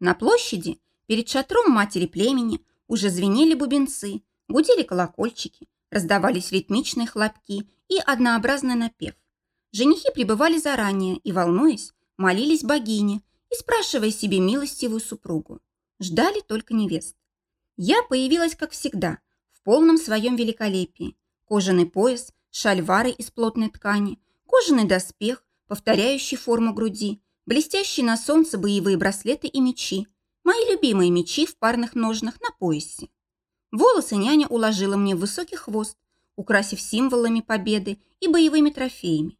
На площади, перед шатром матери племени, уже звенели бубенцы, гудели колокольчики, раздавались ритмичные хлопки и однообразный напев. Женихи прибывали заранее и, волнуясь, молились богине и спрашивая себе милостивую супругу. Ждали только невест. Я появилась, как всегда, в полном своем великолепии. Кожаный пояс, шальвары из плотной ткани, кожаный доспех, повторяющий форму груди, блестящие на солнце боевые браслеты и мечи, мои любимые мечи в парных ножнах на поясе. Волосы няня уложила мне в высокий хвост, украсив символами победы и боевыми трофеями.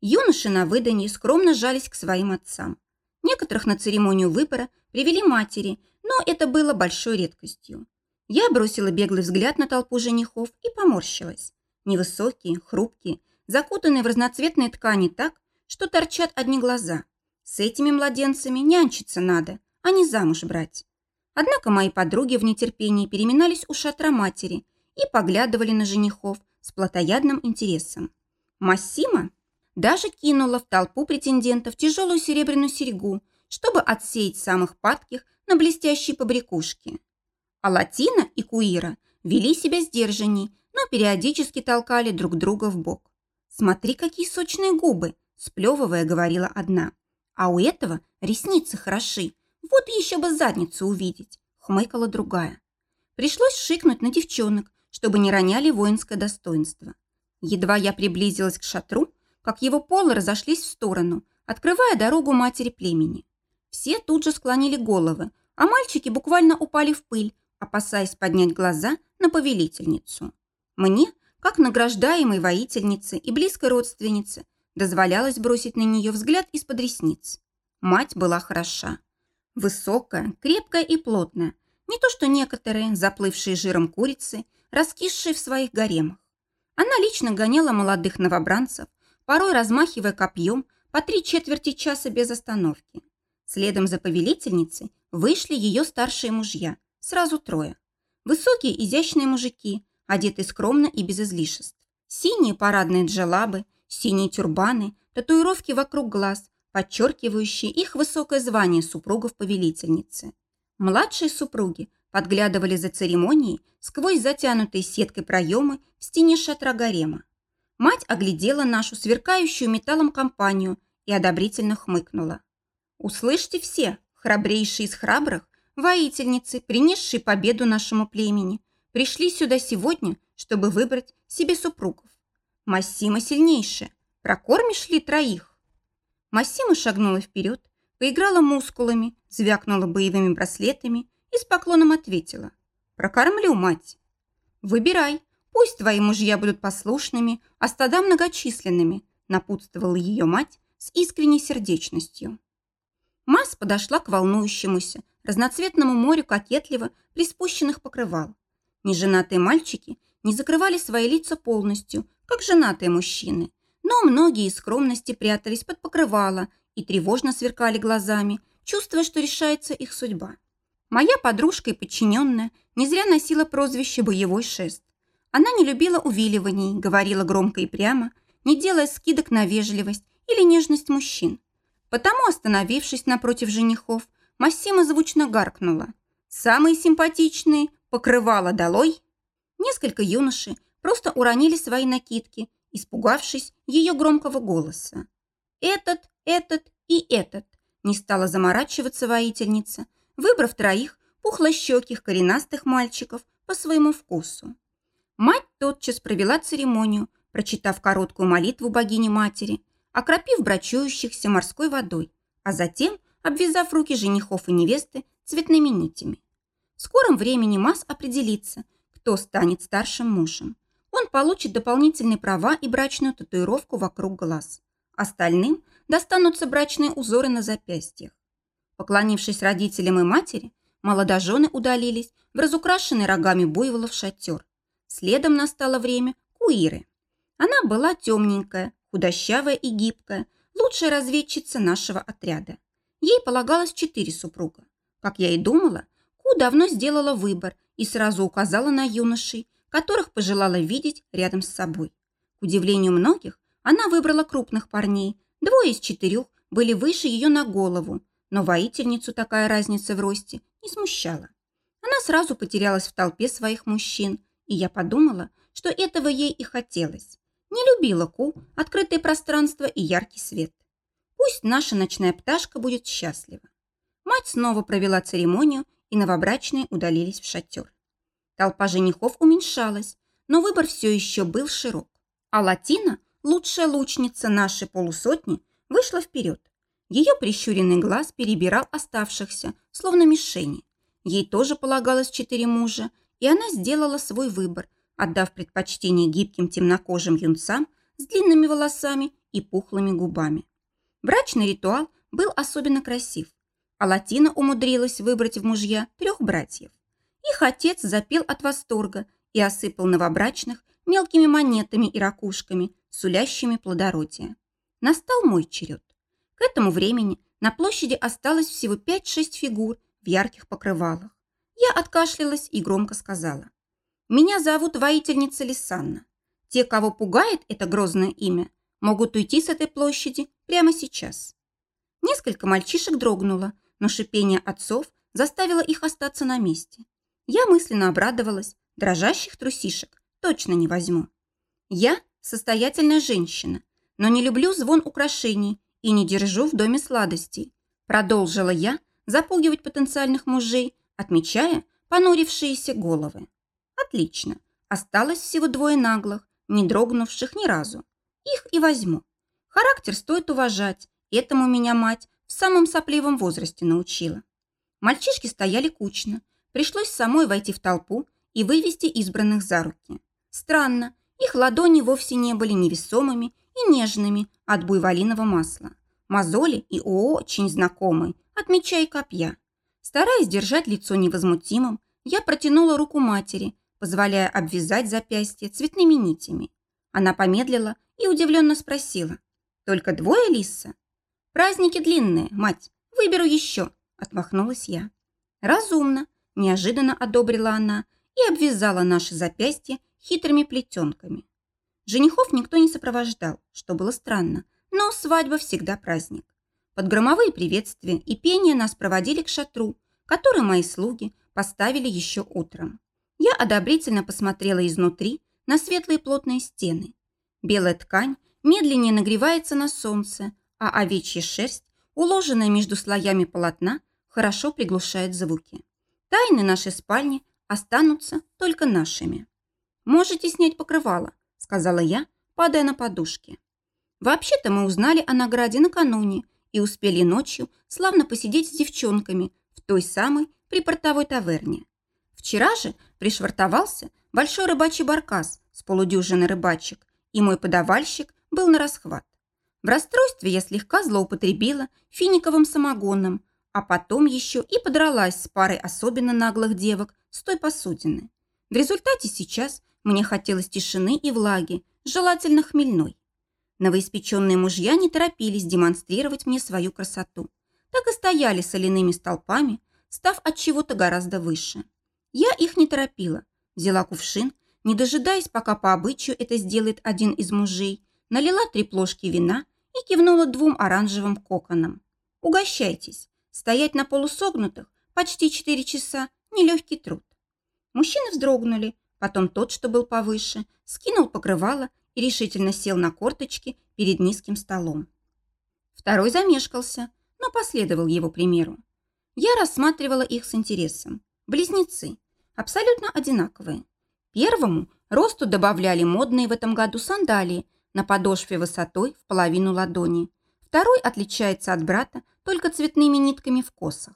Юноши на выданье скромно жались к своим отцам. Некоторых на церемонию выбора привели матери, но это было большой редкостью. Я бросила беглый взгляд на толпу женихов и поморщилась. Невысокие, хрупкие, закутанные в разноцветные ткани так, что торчат одни глаза. С этими младенцами нянчиться надо, а не замуж брать. Однако мои подруги в нетерпении переминались у шатра матери и поглядывали на женихов с плотоядным интересом. Массима даже кинула в толпу претендентов тяжелую серебряную серьгу, чтобы отсеять самых падких на блестящие побрякушки. А Латина и Куира вели себя сдержанней, но периодически толкали друг друга в бок. «Смотри, какие сочные губы!» – сплевывая, говорила одна. «А у этого ресницы хороши. Вот еще бы задницу увидеть!» – хмыкала другая. Пришлось шикнуть на девчонок, чтобы не роняли воинское достоинство. Едва я приблизилась к шатру, как его полы разошлись в сторону, открывая дорогу матери племени. Все тут же склонили головы, а мальчики буквально упали в пыль, опасаясь поднять глаза на повелительницу. Мне, как награждаемой воительнице и близкой родственнице, дозволялось бросить на нее взгляд из-под ресниц. Мать была хороша. Высокая, крепкая и плотная. Не то что некоторые, заплывшие жиром курицы, раскисшие в своих гаремах. Она лично гоняла молодых новобранцев, порой размахивая копьем по три четверти часа без остановки. Следом за повелительницей вышли ее старшие мужья, сразу трое. Высокие изящные мужики, одетые скромно и без излишеств. Синие парадные джелабы, синие тюрбаны, татуировки вокруг глаз, подчеркивающие их высокое звание супругов-повелительницы. Младшие супруги подглядывали за церемонией сквозь затянутые сеткой проемы в стене шатра гарема. Мать оглядела нашу сверкающую металлом компанию и одобрительно хмыкнула. Услышьте все, храбрейшие из храбрых, воительницы, принесшие победу нашему племени, пришли сюда сегодня, чтобы выбрать себе супругов. Массима сильнейшая. Прокормишь ли троих? Массима шагнула вперед, поиграла мускулами, звякнула боевыми браслетами и с поклоном ответила. «Прокормлю, мать!» «Выбирай, пусть твои мужья будут послушными, а стада многочисленными», напутствовала ее мать с искренней сердечностью. Масс подошла к волнующемуся, разноцветному морю кокетливо приспущенных покрывал. Неженатые мальчики не закрывали свои лица полностью, как женатые мужчины, но многие из скромности прятались под покрывало и тревожно сверкали глазами, чувствуя, что решается их судьба. Моя подружка и подчиненная не зря носила прозвище «боевой шест». Она не любила увиливаний, говорила громко и прямо, не делая скидок на вежливость или нежность мужчин. Потому, остановившись напротив женихов, Массима звучно гаркнула. «Самые симпатичные! Покрывало долой!» Несколько юношей просто уронили свои накидки, испугавшись ее громкого голоса. «Этот, этот и этот!» не стала заморачиваться воительница, выбрав троих пухлощеких коренастых мальчиков по своему вкусу. Мать тотчас провела церемонию, прочитав короткую молитву богини-матери, окропив брачующихся морской водой, а затем обвязав руки женихов и невесты цветными нитями. В скором времени Мас определится, кто станет старшим мужем. Он получит дополнительные права и брачную татуировку вокруг глаз. Остальным достанутся брачные узоры на запястьях. Поклонившись родителям и матери, молодожены удалились в разукрашенный рогами буйволов шатер. Следом настало время Куиры. Она была темненькая, худощавая и гибкая, лучшая разведчица нашего отряда. Ей полагалось четыре супруга. Как я и думала, Ку давно сделала выбор и сразу указала на юношей, которых пожелала видеть рядом с собой. К удивлению многих, она выбрала крупных парней, двое из четырех были выше ее на голову, но воительницу такая разница в росте не смущала. Она сразу потерялась в толпе своих мужчин, и я подумала, что этого ей и хотелось. Не любила Ку, открытое пространство и яркий свет. Пусть наша ночная пташка будет счастлива. Мать снова провела церемонию, и новобрачные удалились в шатер. Толпа женихов уменьшалась, но выбор все еще был широк. А Латина, лучшая лучница нашей полусотни, вышла вперед. Ее прищуренный глаз перебирал оставшихся, словно мишени. Ей тоже полагалось четыре мужа, и она сделала свой выбор, отдав предпочтение гибким темнокожим юнцам с длинными волосами и пухлыми губами. Брачный ритуал был особенно красив, а Латина умудрилась выбрать в мужья трех братьев. Их отец запел от восторга и осыпал новобрачных мелкими монетами и ракушками, сулящими плодородие. Настал мой черед. К этому времени на площади осталось всего 5-6 фигур в ярких покрывалах. Я откашлялась и громко сказала. «Меня зовут воительница Лисанна. Те, кого пугает это грозное имя, могут уйти с этой площади прямо сейчас». Несколько мальчишек дрогнуло, но шипение отцов заставило их остаться на месте. Я мысленно обрадовалась, дрожащих трусишек точно не возьму. Я состоятельная женщина, но не люблю звон украшений и не держу в доме сладостей. Продолжила я запугивать потенциальных мужей, отмечая понурившиеся головы. Отлично. Осталось всего двое наглых, не дрогнувших ни разу. Их и возьму. Характер стоит уважать. Этому меня мать в самом сопливом возрасте научила. Мальчишки стояли кучно. Пришлось самой войти в толпу и вывести избранных за руки. Странно, их ладони вовсе не были невесомыми и нежными от буйволиного масла. Мозоли и очень знакомые от меча и копья. Стараясь держать лицо невозмутимым, я протянула руку матери, позволяя обвязать запястье цветными нитями. Она помедлила и удивленно спросила. «Только двое, Лиса?» «Праздники длинные, мать. Выберу еще», – отмахнулась я. «Разумно», – неожиданно одобрила она и обвязала наши запястья хитрыми плетенками. Женихов никто не сопровождал, что было странно, но свадьба всегда праздник. Под громовые приветствия и пение нас проводили к шатру, который мои слуги поставили еще утром. Я одобрительно посмотрела изнутри на светлые плотные стены. Белая ткань медленнее нагревается на солнце, а овечья шерсть, уложенная между слоями полотна, хорошо приглушает звуки. Тайны нашей спальни останутся только нашими. «Можете снять покрывало», – сказала я, падая на подушки. Вообще-то мы узнали о награде накануне и успели ночью славно посидеть с девчонками в той самой припортовой таверне. Вчера же пришвартовался большой рыбачий баркас с полудюжиной рыбачек, и мой подавальщик был на расхват. В расстройстве я слегка злоупотребила финиковым самогоном, а потом еще и подралась с парой особенно наглых девок с той посудины. В результате сейчас мне хотелось тишины и влаги, желательно хмельной. Новоиспеченные мужья не торопились демонстрировать мне свою красоту. Так и стояли соляными столпами, став от чего-то гораздо выше. Я их не торопила. Взяла кувшин, не дожидаясь, пока по обычаю это сделает один из мужей, налила три плошки вина и кивнула двум оранжевым коконам. «Угощайтесь. Стоять на полусогнутых почти четыре часа – нелегкий труд». Мужчины вздрогнули, Потом тот, что был повыше, скинул покрывало и решительно сел на корточки перед низким столом. Второй замешкался, но последовал его примеру. Я рассматривала их с интересом. Близнецы, абсолютно одинаковые. Первому росту добавляли модные в этом году сандалии на подошве высотой в половину ладони. Второй отличается от брата только цветными нитками в косах.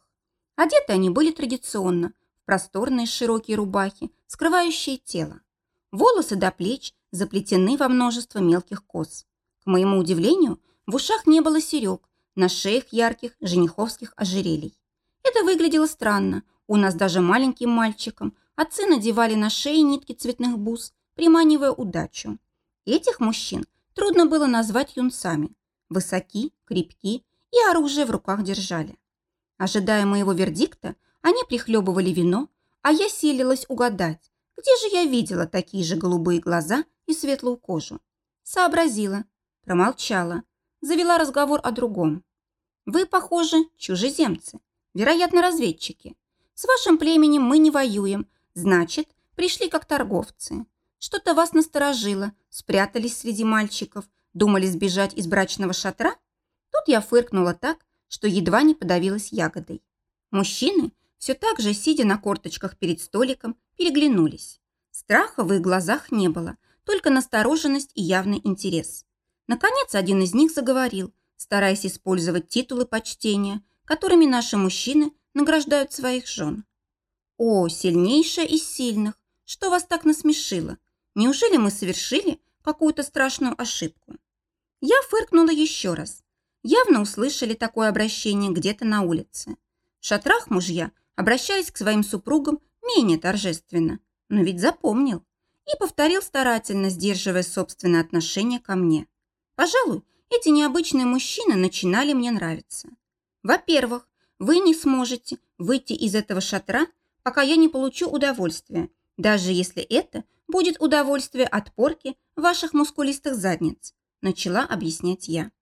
Одеты они были традиционно – просторные широкие рубахи, скрывающие тело. Волосы до плеч заплетены во множество мелких кос. К моему удивлению, в ушах не было серег, на шеях ярких жениховских ожерелий. Это выглядело странно. У нас даже маленьким мальчикам отцы надевали на шеи нитки цветных бус, приманивая удачу. Этих мужчин трудно было назвать юнцами. Высоки, крепки и оружие в руках держали. Ожидая моего вердикта, они прихлебывали вино, а я силилась угадать, где же я видела такие же голубые глаза и светлую кожу. Сообразила, промолчала, завела разговор о другом. Вы, похоже, чужеземцы, вероятно, разведчики. С вашим племенем мы не воюем, значит, пришли как торговцы. Что-то вас насторожило, спрятались среди мальчиков, думали сбежать из брачного шатра? Тут я фыркнула так, что едва не подавилась ягодой. Мужчины, все так же сидя на корточках перед столиком, переглянулись. Страха в их глазах не было, только настороженность и явный интерес. Наконец, один из них заговорил, стараясь использовать титулы почтения, которыми наши мужчины награждают своих жен. «О, сильнейшая из сильных! Что вас так насмешило? Неужели мы совершили какую-то страшную ошибку?» Я фыркнула еще раз. Явно услышали такое обращение где-то на улице. В шатрах мужья обращались к своим супругам менее торжественно, но ведь запомнил и повторил старательно, сдерживая собственное отношение ко мне. Пожалуй, эти необычные мужчины начинали мне нравиться. Во-первых, вы не сможете выйти из этого шатра, пока я не получу удовольствие, даже если это будет удовольствие от порки ваших мускулистых задниц, начала объяснять я.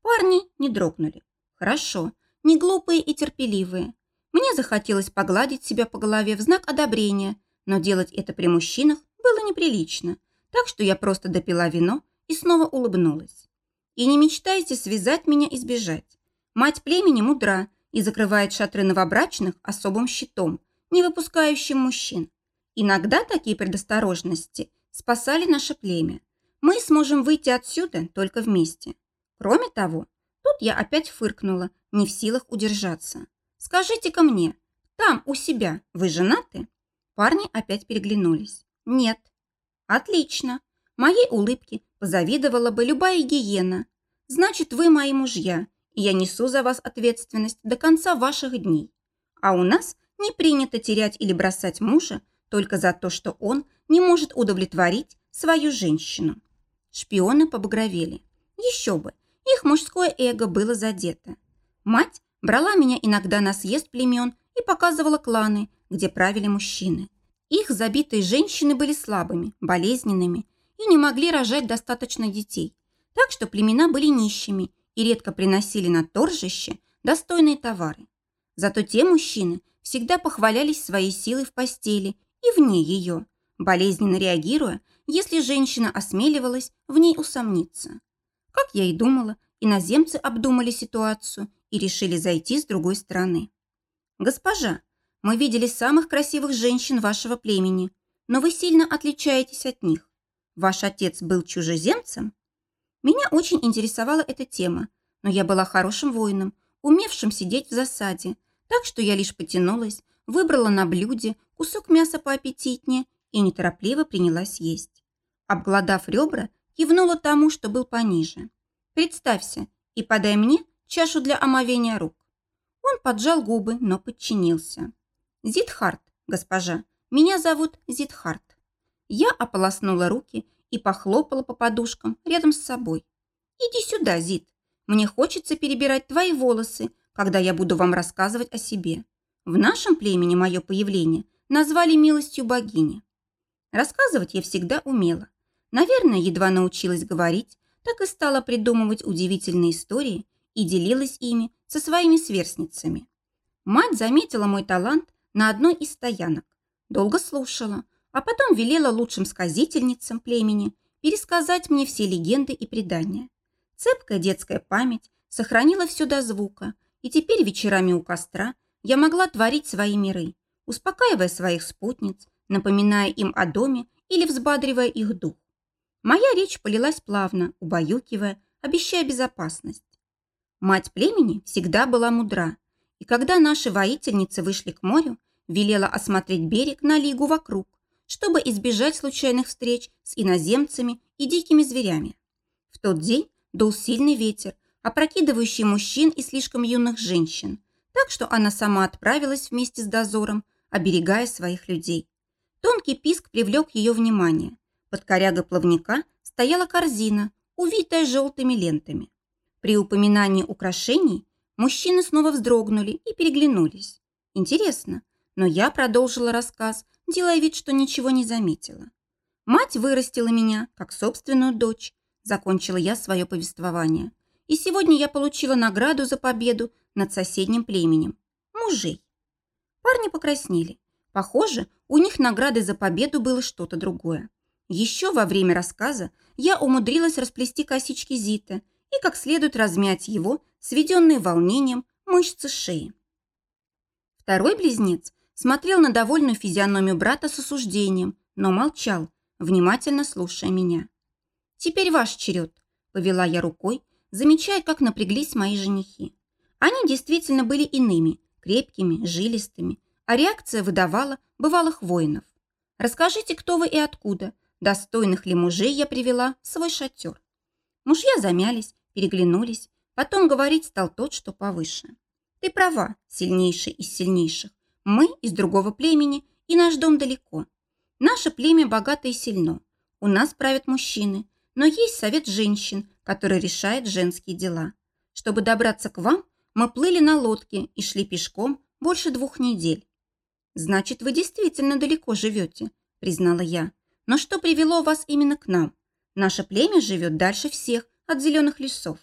Парни не дрогнули. Хорошо, не глупые и терпеливые. Мне захотелось погладить себя по голове в знак одобрения, но делать это при мужчинах было неприлично, так что я просто допила вино и снова улыбнулась. И не мечтайте связать меня и сбежать. Мать племени мудра и закрывает шатры новобрачных особым щитом, не выпускающим мужчин. Иногда такие предосторожности спасали наше племя. Мы сможем выйти отсюда только вместе. Кроме того, тут я опять фыркнула, не в силах удержаться. Скажите-ка мне, там, у себя, вы женаты? Парни опять переглянулись. Нет. Отлично. Моей улыбке позавидовала бы любая гиена. Значит, вы мои мужья, и я несу за вас ответственность до конца ваших дней. А у нас не принято терять или бросать мужа только за то, что он не может удовлетворить свою женщину. Шпионы побагровели. Еще бы, их мужское эго было задето. Мать брала меня иногда на съезд племен и показывала кланы, где правили мужчины. Их забитые женщины были слабыми, болезненными и не могли рожать достаточно детей, так что племена были нищими и редко приносили на торжище достойные товары. Зато те мужчины всегда похвалялись своей силой в постели и вне ее, болезненно реагируя, если женщина осмеливалась в ней усомниться. Как я и думала, иноземцы обдумали ситуацию и решили зайти с другой стороны. «Госпожа, мы видели самых красивых женщин вашего племени, но вы сильно отличаетесь от них. Ваш отец был чужеземцем?» Меня очень интересовала эта тема, но я была хорошим воином, умевшим сидеть в засаде, так что я лишь потянулась, выбрала на блюде кусок мяса поаппетитнее и неторопливо принялась есть. Обглодав ребра, кивнула тому, что был пониже. «Представься и подай мне чашу для омовения рук». Он поджал губы, но подчинился. «Зитхарт, госпожа, меня зовут Зитхарт». Я ополоснула руки и похлопала по подушкам рядом с собой. «Иди сюда, Зит. Мне хочется перебирать твои волосы, когда я буду вам рассказывать о себе. В нашем племени мое появление назвали милостью богини. Рассказывать я всегда умела. Наверное, едва научилась говорить, так и стала придумывать удивительные истории и делилась ими со своими сверстницами. Мать заметила мой талант на одной из стоянок, долго слушала, а потом велела лучшим сказительницам племени пересказать мне все легенды и предания. Цепкая детская память сохранила все до звука, и теперь вечерами у костра я могла творить свои миры, успокаивая своих спутниц, напоминая им о доме или взбадривая их дух. Моя речь полилась плавно, убаюкивая, обещая безопасность. Мать племени всегда была мудра, и когда наши воительницы вышли к морю, велела осмотреть берег на лигу вокруг, чтобы избежать случайных встреч с иноземцами и дикими зверями. В тот день дул сильный ветер, опрокидывающий мужчин и слишком юных женщин, так что она сама отправилась вместе с дозором, оберегая своих людей. Тонкий писк привлек ее внимание. Под корягой плавника стояла корзина, увитая желтыми лентами. При упоминании украшений мужчины снова вздрогнули и переглянулись. Интересно, но я продолжила рассказ, делая вид, что ничего не заметила. Мать вырастила меня, как собственную дочь, закончила я свое повествование. и сегодня я получила награду за победу над соседним племенем. Мужей. Парни покраснели. Похоже, у них наградой за победу было что-то другое. Еще во время рассказа я умудрилась расплести косички Зита и как следует размять его, сведенные волнением, мышцы шеи. Второй близнец смотрел на довольную физиономию брата с осуждением, но молчал, внимательно слушая меня. «Теперь ваш черед», – повела я рукой, замечая, как напряглись мои женихи. Они действительно были иными, крепкими, жилистыми, а реакция выдавала бывалых воинов. «Расскажите, кто вы и откуда. Достойных ли мужей я привела в свой шатер?» Мужья замялись, переглянулись, потом говорить стал тот, что повыше. «Ты права, сильнейший из сильнейших. Мы из другого племени, и наш дом далеко. Наше племя богато и сильно. У нас правят мужчины, но есть совет женщин, который решает женские дела. Чтобы добраться к вам, мы плыли на лодке и шли пешком больше двух недель. «Значит, вы действительно далеко живете», – признала я. «Но что привело вас именно к нам? Наше племя живет дальше всех от зеленых лесов».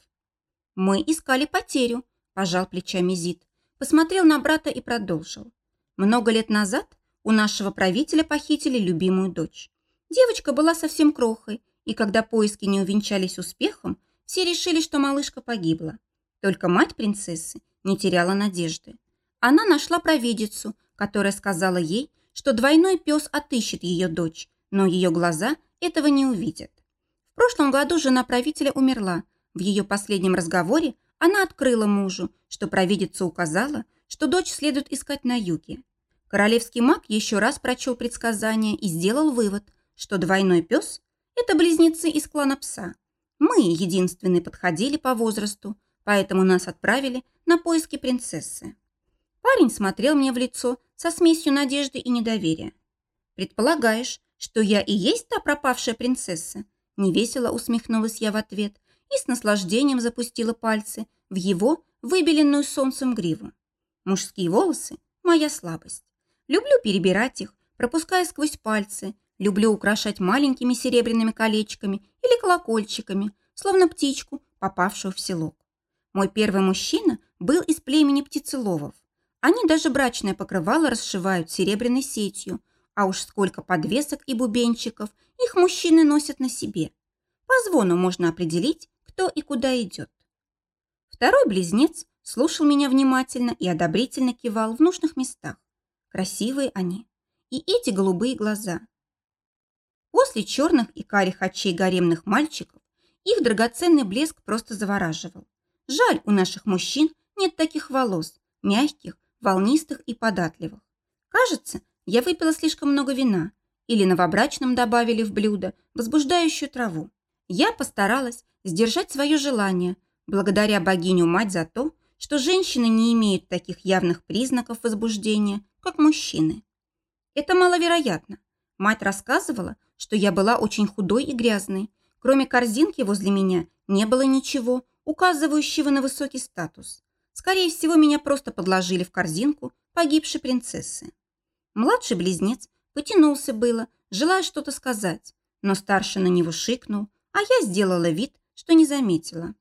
«Мы искали потерю», – пожал плечами Зид. Посмотрел на брата и продолжил. «Много лет назад у нашего правителя похитили любимую дочь. Девочка была совсем крохой, и когда поиски не увенчались успехом, все решили, что малышка погибла. Только мать принцессы не теряла надежды. Она нашла провидицу, которая сказала ей, что двойной пес отыщет ее дочь, но ее глаза этого не увидят. В прошлом году жена правителя умерла. В ее последнем разговоре она открыла мужу, что провидица указала, что дочь следует искать на юге. Королевский маг еще раз прочел предсказание и сделал вывод, что двойной пес это близнецы из клана пса. Мы единственные подходили по возрасту, поэтому нас отправили на поиски принцессы. Парень смотрел мне в лицо со смесью надежды и недоверия. «Предполагаешь, что я и есть та пропавшая принцесса?» Невесело усмехнулась я в ответ и с наслаждением запустила пальцы в его выбеленную солнцем гриву. Мужские волосы – моя слабость. Люблю перебирать их, пропуская сквозь пальцы, Люблю украшать маленькими серебряными колечками или колокольчиками, словно птичку, попавшую в селок. Мой первый мужчина был из племени птицеловов. Они даже брачное покрывало расшивают серебряной сетью, а уж сколько подвесок и бубенчиков их мужчины носят на себе. По звону можно определить, кто и куда идет. Второй близнец слушал меня внимательно и одобрительно кивал в нужных местах. Красивые они. И эти голубые глаза. После черных и карих очей гаремных мальчиков их драгоценный блеск просто завораживал. Жаль, у наших мужчин нет таких волос, мягких, волнистых и податливых. Кажется, я выпила слишком много вина, или новобрачным добавили в блюдо возбуждающую траву. Я постаралась сдержать свое желание, благодаря богиню-мать за то, что женщины не имеют таких явных признаков возбуждения, как мужчины. Это маловероятно. Мать рассказывала, что я была очень худой и грязной. Кроме корзинки возле меня не было ничего, указывающего на высокий статус. Скорее всего, меня просто подложили в корзинку погибшей принцессы. Младший близнец потянулся было, желая что-то сказать, но старший на него шикнул, а я сделала вид, что не заметила.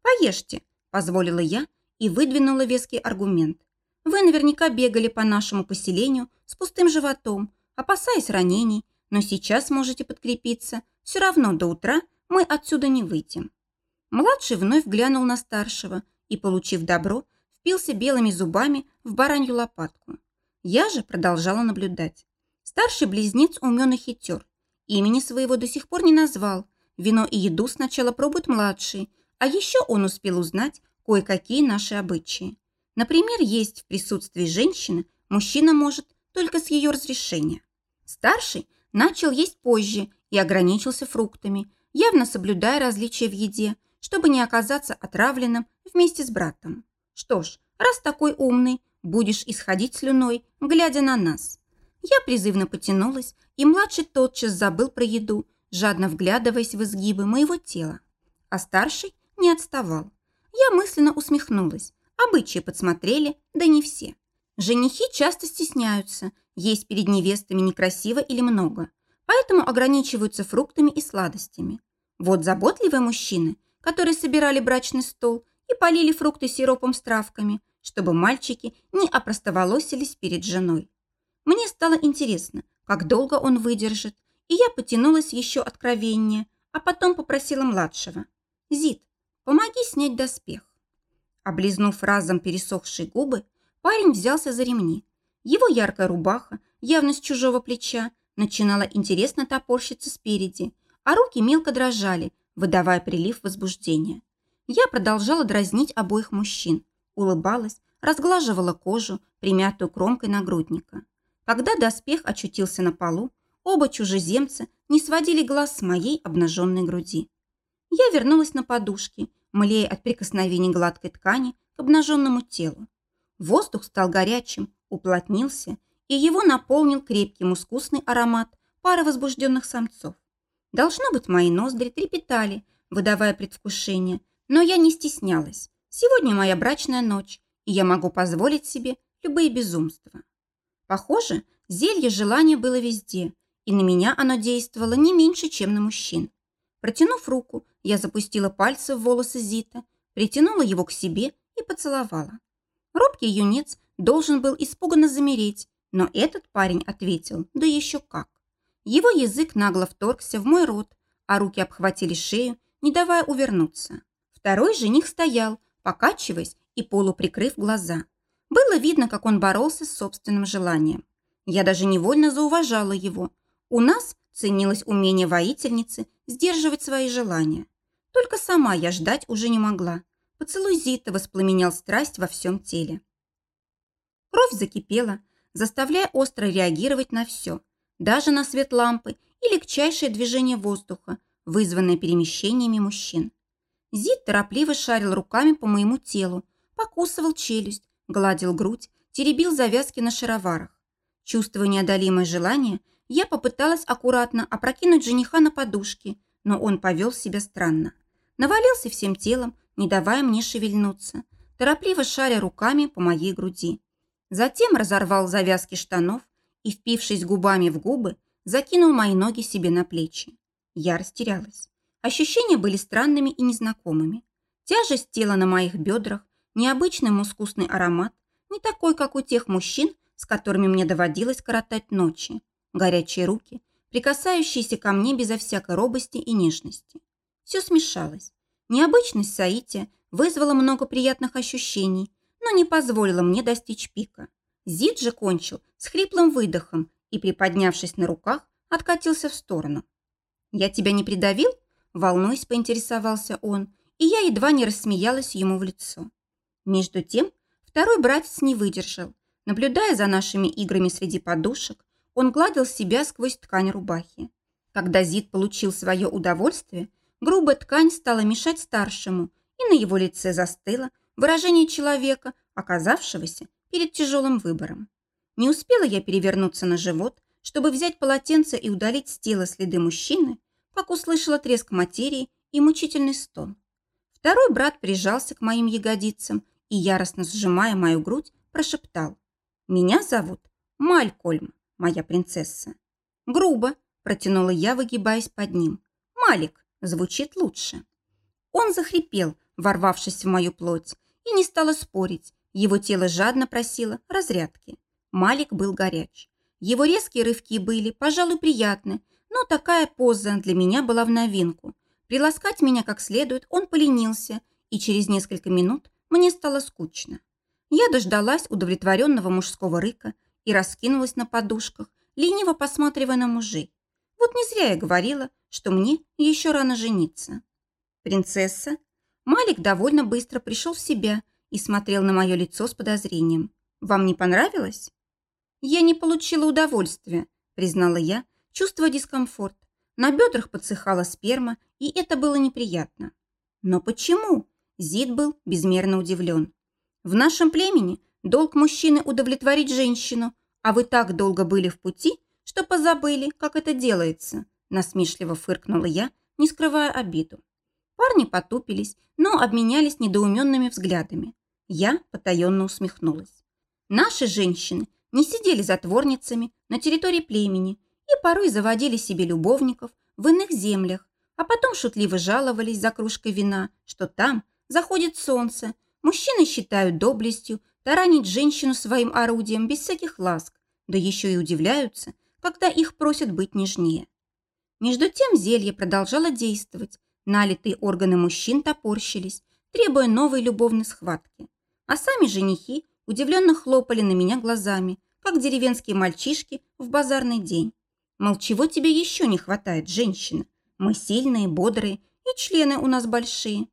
«Поешьте», – позволила я и выдвинула веский аргумент. «Вы наверняка бегали по нашему поселению с пустым животом, опасаясь ранений, но сейчас можете подкрепиться. Все равно до утра мы отсюда не выйдем». Младший вновь глянул на старшего и, получив добро, впился белыми зубами в баранью лопатку. Я же продолжала наблюдать. Старший близнец умен и хитер. Имени своего до сих пор не назвал. Вино и еду сначала пробует младший, а еще он успел узнать кое-какие наши обычаи. Например, есть в присутствии женщины мужчина может только с ее разрешения. Старший Начал есть позже и ограничился фруктами, явно соблюдая различия в еде, чтобы не оказаться отравленным вместе с братом. Что ж, раз такой умный, будешь исходить слюной, глядя на нас. Я призывно потянулась, и младший тотчас забыл про еду, жадно вглядываясь в изгибы моего тела. А старший не отставал. Я мысленно усмехнулась. Обычаи подсмотрели, да не все. Женихи часто стесняются – есть перед невестами некрасиво или много, поэтому ограничиваются фруктами и сладостями. Вот заботливые мужчины, которые собирали брачный стол и полили фрукты сиропом с травками, чтобы мальчики не опростоволосились перед женой. Мне стало интересно, как долго он выдержит, и я потянулась еще откровеннее, а потом попросила младшего. «Зит, помоги снять доспех». Облизнув разом пересохшие губы, парень взялся за ремни. Его яркая рубаха, явно с чужого плеча, начинала интересно топорщиться спереди, а руки мелко дрожали, выдавая прилив возбуждения. Я продолжала дразнить обоих мужчин, улыбалась, разглаживала кожу, примятую кромкой нагрудника. Когда доспех очутился на полу, оба чужеземца не сводили глаз с моей обнаженной груди. Я вернулась на подушки, млея от прикосновений гладкой ткани к обнаженному телу. Воздух стал горячим, уплотнился, и его наполнил крепкий мускусный аромат пары возбужденных самцов. Должно быть, мои ноздри трепетали, выдавая предвкушение, но я не стеснялась. Сегодня моя брачная ночь, и я могу позволить себе любые безумства. Похоже, зелье желания было везде, и на меня оно действовало не меньше, чем на мужчин. Протянув руку, я запустила пальцы в волосы Зита, притянула его к себе и поцеловала. Робкий юнец должен был испуганно замереть, но этот парень ответил, да еще как. Его язык нагло вторгся в мой рот, а руки обхватили шею, не давая увернуться. Второй жених стоял, покачиваясь и полуприкрыв глаза. Было видно, как он боролся с собственным желанием. Я даже невольно зауважала его. У нас ценилось умение воительницы сдерживать свои желания. Только сама я ждать уже не могла. Поцелуй Зита воспламенял страсть во всем теле. Кровь закипела, заставляя остро реагировать на все, даже на свет лампы и легчайшее движение воздуха, вызванное перемещениями мужчин. Зид торопливо шарил руками по моему телу, покусывал челюсть, гладил грудь, теребил завязки на шароварах. Чувствуя неодолимое желание, я попыталась аккуратно опрокинуть жениха на подушки, но он повел себя странно. Навалился всем телом, не давая мне шевельнуться, торопливо шаря руками по моей груди. Затем разорвал завязки штанов и, впившись губами в губы, закинул мои ноги себе на плечи. Я растерялась. Ощущения были странными и незнакомыми. Тяжесть тела на моих бедрах, необычный мускусный аромат, не такой, как у тех мужчин, с которыми мне доводилось коротать ночи. Горячие руки, прикасающиеся ко мне безо всякой робости и нежности. Все смешалось. Необычность Саити вызвала много приятных ощущений, но не позволила мне достичь пика. Зид же кончил с хриплым выдохом и, приподнявшись на руках, откатился в сторону. «Я тебя не придавил?» Волнуясь, поинтересовался он, и я едва не рассмеялась ему в лицо. Между тем, второй братец не выдержал. Наблюдая за нашими играми среди подушек, он гладил себя сквозь ткань рубахи. Когда Зид получил свое удовольствие, грубая ткань стала мешать старшему, и на его лице застыло выражение человека, оказавшегося перед тяжелым выбором. Не успела я перевернуться на живот, чтобы взять полотенце и удалить с тела следы мужчины, как услышала треск материи и мучительный стон. Второй брат прижался к моим ягодицам и, яростно сжимая мою грудь, прошептал. «Меня зовут Малькольм, моя принцесса». «Грубо», – протянула я, выгибаясь под ним. «Малик» звучит лучше. Он захрипел, ворвавшись в мою плоть, и не стала спорить. Его тело жадно просило разрядки. Малик был горяч. Его резкие рывки были, пожалуй, приятны, но такая поза для меня была в новинку. Приласкать меня как следует он поленился, и через несколько минут мне стало скучно. Я дождалась удовлетворенного мужского рыка и раскинулась на подушках, лениво посматривая на мужей. Вот не зря я говорила, что мне еще рано жениться. Принцесса. Малик довольно быстро пришел в себя и смотрел на мое лицо с подозрением. «Вам не понравилось?» «Я не получила удовольствия», признала я, чувствуя дискомфорт. На бедрах подсыхала сперма, и это было неприятно. Но почему? Зид был безмерно удивлен. В нашем племени долг мужчины удовлетворить женщину, а вы так долго были в пути, что позабыли, как это делается, насмешливо фыркнула я, не скрывая обиду. Парни потупились, но обменялись недоуменными взглядами. Я потаенно усмехнулась. Наши женщины не сидели затворницами на территории племени, и порой заводили себе любовников в иных землях, А потом шутливо жаловались за кружкой вина, что там заходит солнце, мужчины считают доблестью таранить женщину своим орудием без всяких ласк, да еще и удивляются, когда их просят быть нежнее. Между тем зелье продолжало действовать, налитые органы мужчин топорщились, требуя новой любовной схватки. А сами женихи удивленно хлопали на меня глазами, как деревенские мальчишки в базарный день. Мол, чего тебе еще не хватает, женщина? Мы сильные, бодрые, и члены у нас большие.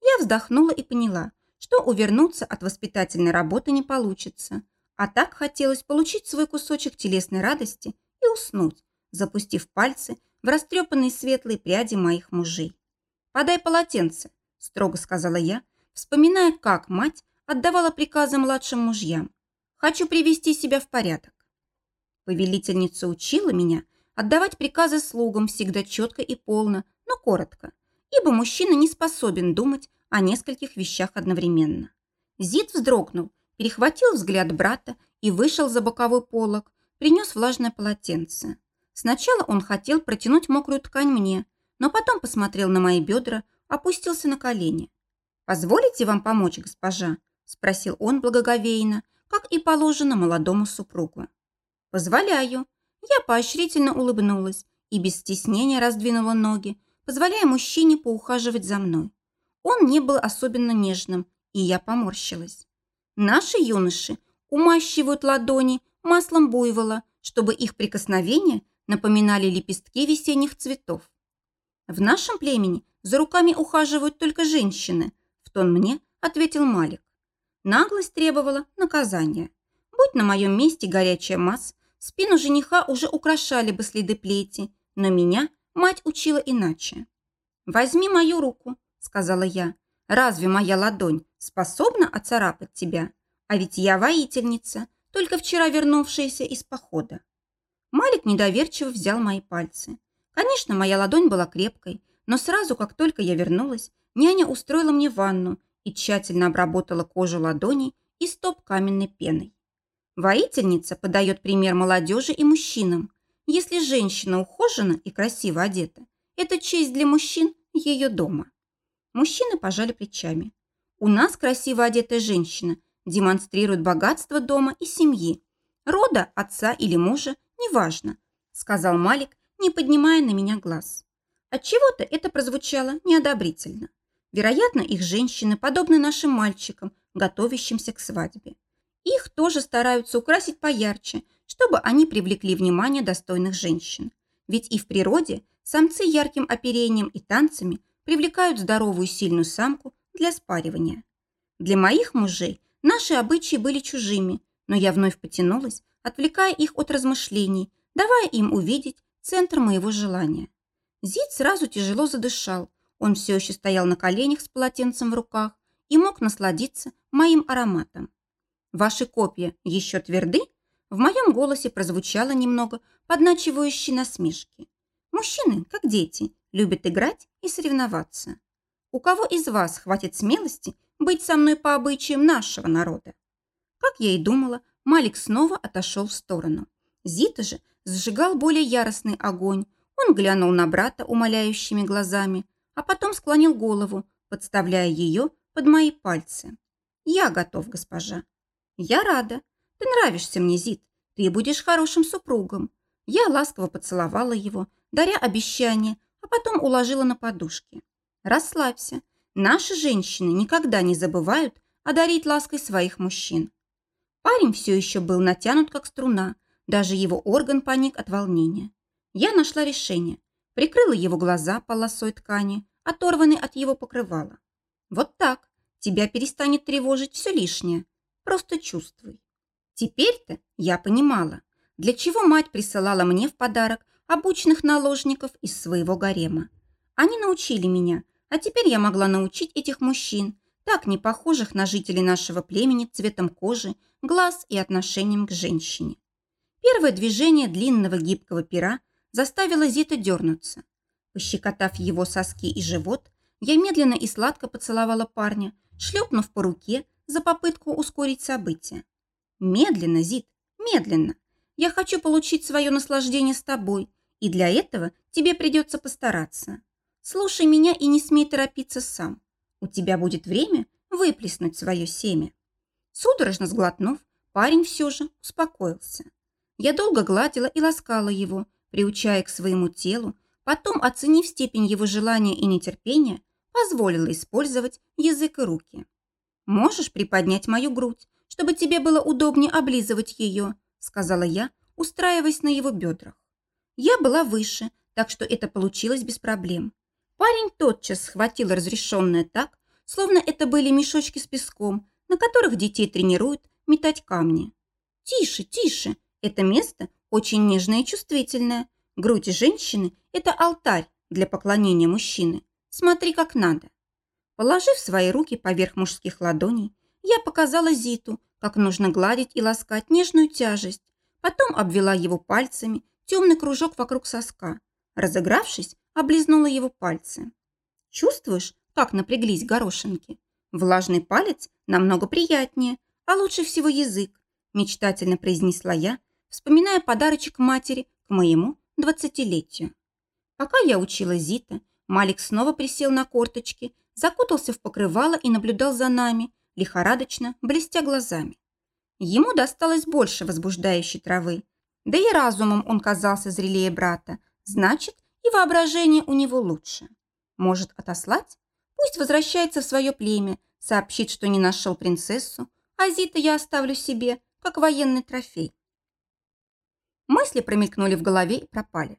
Я вздохнула и поняла, что увернуться от воспитательной работы не получится. А так хотелось получить свой кусочек телесной радости и уснуть, запустив пальцы в растрепанные светлые пряди моих мужей. «Подай полотенце», – строго сказала я, вспоминая, как мать отдавала приказы младшим мужьям. «Хочу привести себя в порядок». Повелительница учила меня отдавать приказы слугам всегда четко и полно, но коротко, ибо мужчина не способен думать о нескольких вещах одновременно. Зид вздрогнул, перехватил взгляд брата и вышел за боковой полог, принес влажное полотенце. Сначала он хотел протянуть мокрую ткань мне, но потом посмотрел на мои бедра, опустился на колени. «Позволите вам помочь, госпожа?» – спросил он благоговейно, как и положено молодому супругу. «Позволяю». Я поощрительно улыбнулась и без стеснения раздвинула ноги, позволяя мужчине поухаживать за мной. Он не был особенно нежным, и я поморщилась. Наши юноши умащивают ладони маслом буйвола, чтобы их прикосновения напоминали лепестки весенних цветов. В нашем племени за руками ухаживают только женщины, в тон мне ответил Малик. Наглость требовала наказания. Будь на моем месте горячая масса, спину жениха уже украшали бы следы плети, но меня мать учила иначе. «Возьми мою руку», — сказала я. «Разве моя ладонь способна оцарапать тебя? А ведь я воительница, только вчера вернувшаяся из похода». Малик недоверчиво взял мои пальцы. Конечно, моя ладонь была крепкой, но сразу, как только я вернулась, няня устроила мне ванну и тщательно обработала кожу ладоней и стоп каменной пеной. Воительница подает пример молодежи и мужчинам. Если женщина ухожена и красиво одета, это честь для мужчин ее дома. Мужчины пожали плечами. У нас красиво одетая женщина демонстрирует богатство дома и семьи. Рода, отца или мужа, неважно, сказал Малик, не поднимая на меня глаз. Отчего-то это прозвучало неодобрительно. Вероятно, их женщины подобны нашим мальчикам, готовящимся к свадьбе. Их тоже стараются украсить поярче, чтобы они привлекли внимание достойных женщин. Ведь и в природе самцы ярким оперением и танцами привлекают здоровую сильную самку для спаривания. Для моих мужей наши обычаи были чужими, но я вновь потянулась, отвлекая их от размышлений, давая им увидеть центр моего желания. Зид сразу тяжело задышал. Он все еще стоял на коленях с полотенцем в руках и мог насладиться моим ароматом. «Ваши копья еще тверды?» В моем голосе прозвучало немного подначивающей насмешки. Мужчины, как дети, любят играть и соревноваться. У кого из вас хватит смелости быть со мной по обычаям нашего народа? Как я и думала, Малик снова отошел в сторону. Зита же сжигал более яростный огонь, он глянул на брата умоляющими глазами, а потом склонил голову, подставляя ее под мои пальцы. «Я готов, госпожа». «Я рада. Ты нравишься мне, Зит. Ты будешь хорошим супругом». Я ласково поцеловала его, даря обещание, а потом уложила на подушки. «Расслабься. Наши женщины никогда не забывают одарить лаской своих мужчин». Парень все еще был натянут, как струна. Даже его орган паник от волнения. Я нашла решение. Прикрыла его глаза полосой ткани, оторванной от его покрывала. Вот так. Тебя перестанет тревожить все лишнее. Просто чувствуй. Теперь-то я понимала, для чего мать присылала мне в подарок обученных наложников из своего гарема. Они научили меня, а теперь я могла научить этих мужчин, так не похожих на жителей нашего племени цветом кожи, глаз и отношением к женщине. Первое движение длинного гибкого пера – заставила Зита дернуться. Пощекотав его соски и живот, я медленно и сладко поцеловала парня, шлепнув по руке за попытку ускорить события. «Медленно, Зит, медленно. Я хочу получить свое наслаждение с тобой, и для этого тебе придется постараться». слушай меня и не смей торопиться сам. У тебя будет время выплеснуть свое семя. Судорожно сглотнув, парень все же успокоился. Я долго гладила и ласкала его, приучая к своему телу, потом, оценив степень его желания и нетерпения, позволила использовать язык и руки. «Можешь приподнять мою грудь, чтобы тебе было удобнее облизывать ее», сказала я, устраиваясь на его бедрах. Я была выше, так что это получилось без проблем. Парень тотчас схватил разрешенное так, словно это были мешочки с песком, на которых детей тренируют метать камни. «Тише, тише! Это место очень нежное и чувствительное. Грудь женщины – это алтарь для поклонения мужчины. Смотри, как надо». Положив свои руки поверх мужских ладоней, я показала Зиту, как нужно гладить и ласкать нежную тяжесть, потом обвела его пальцами темный кружок вокруг соска. Разыгравшись, облизнула его пальцы. Чувствуешь, как напряглись горошинки? Влажный палец намного приятнее, а лучше всего язык, мечтательно произнесла я, вспоминая подарочек матери к моему двадцатилетию. Пока я учила Зита, Малик снова присел на корточки, закутался в покрывало и наблюдал за нами, лихорадочно блестя глазами. Ему досталось больше возбуждающей травы, да и разумом он казался зрелее брата, значит, и воображение у него лучше. Может отослать? Пусть возвращается в свое племя, сообщит, что не нашел принцессу, а Зита я оставлю себе, как военный трофей. Мысли промелькнули в голове и пропали.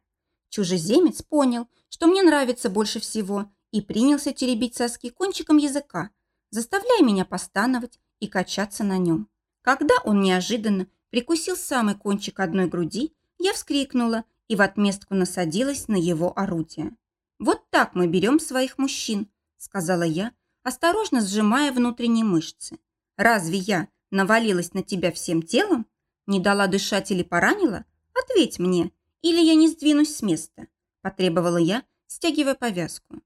Чужеземец понял, что мне нравится больше всего, и принялся теребить соски кончиком языка, заставляя меня постановать и качаться на нем. Когда он неожиданно прикусил самый кончик одной груди, я вскрикнула и в отместку насадилась на его орудие. «Вот так мы берем своих мужчин», – сказала я, осторожно сжимая внутренние мышцы. «Разве я навалилась на тебя всем телом? Не дала дышать или поранила? Ответь мне, или я не сдвинусь с места», – потребовала я, стягивая повязку.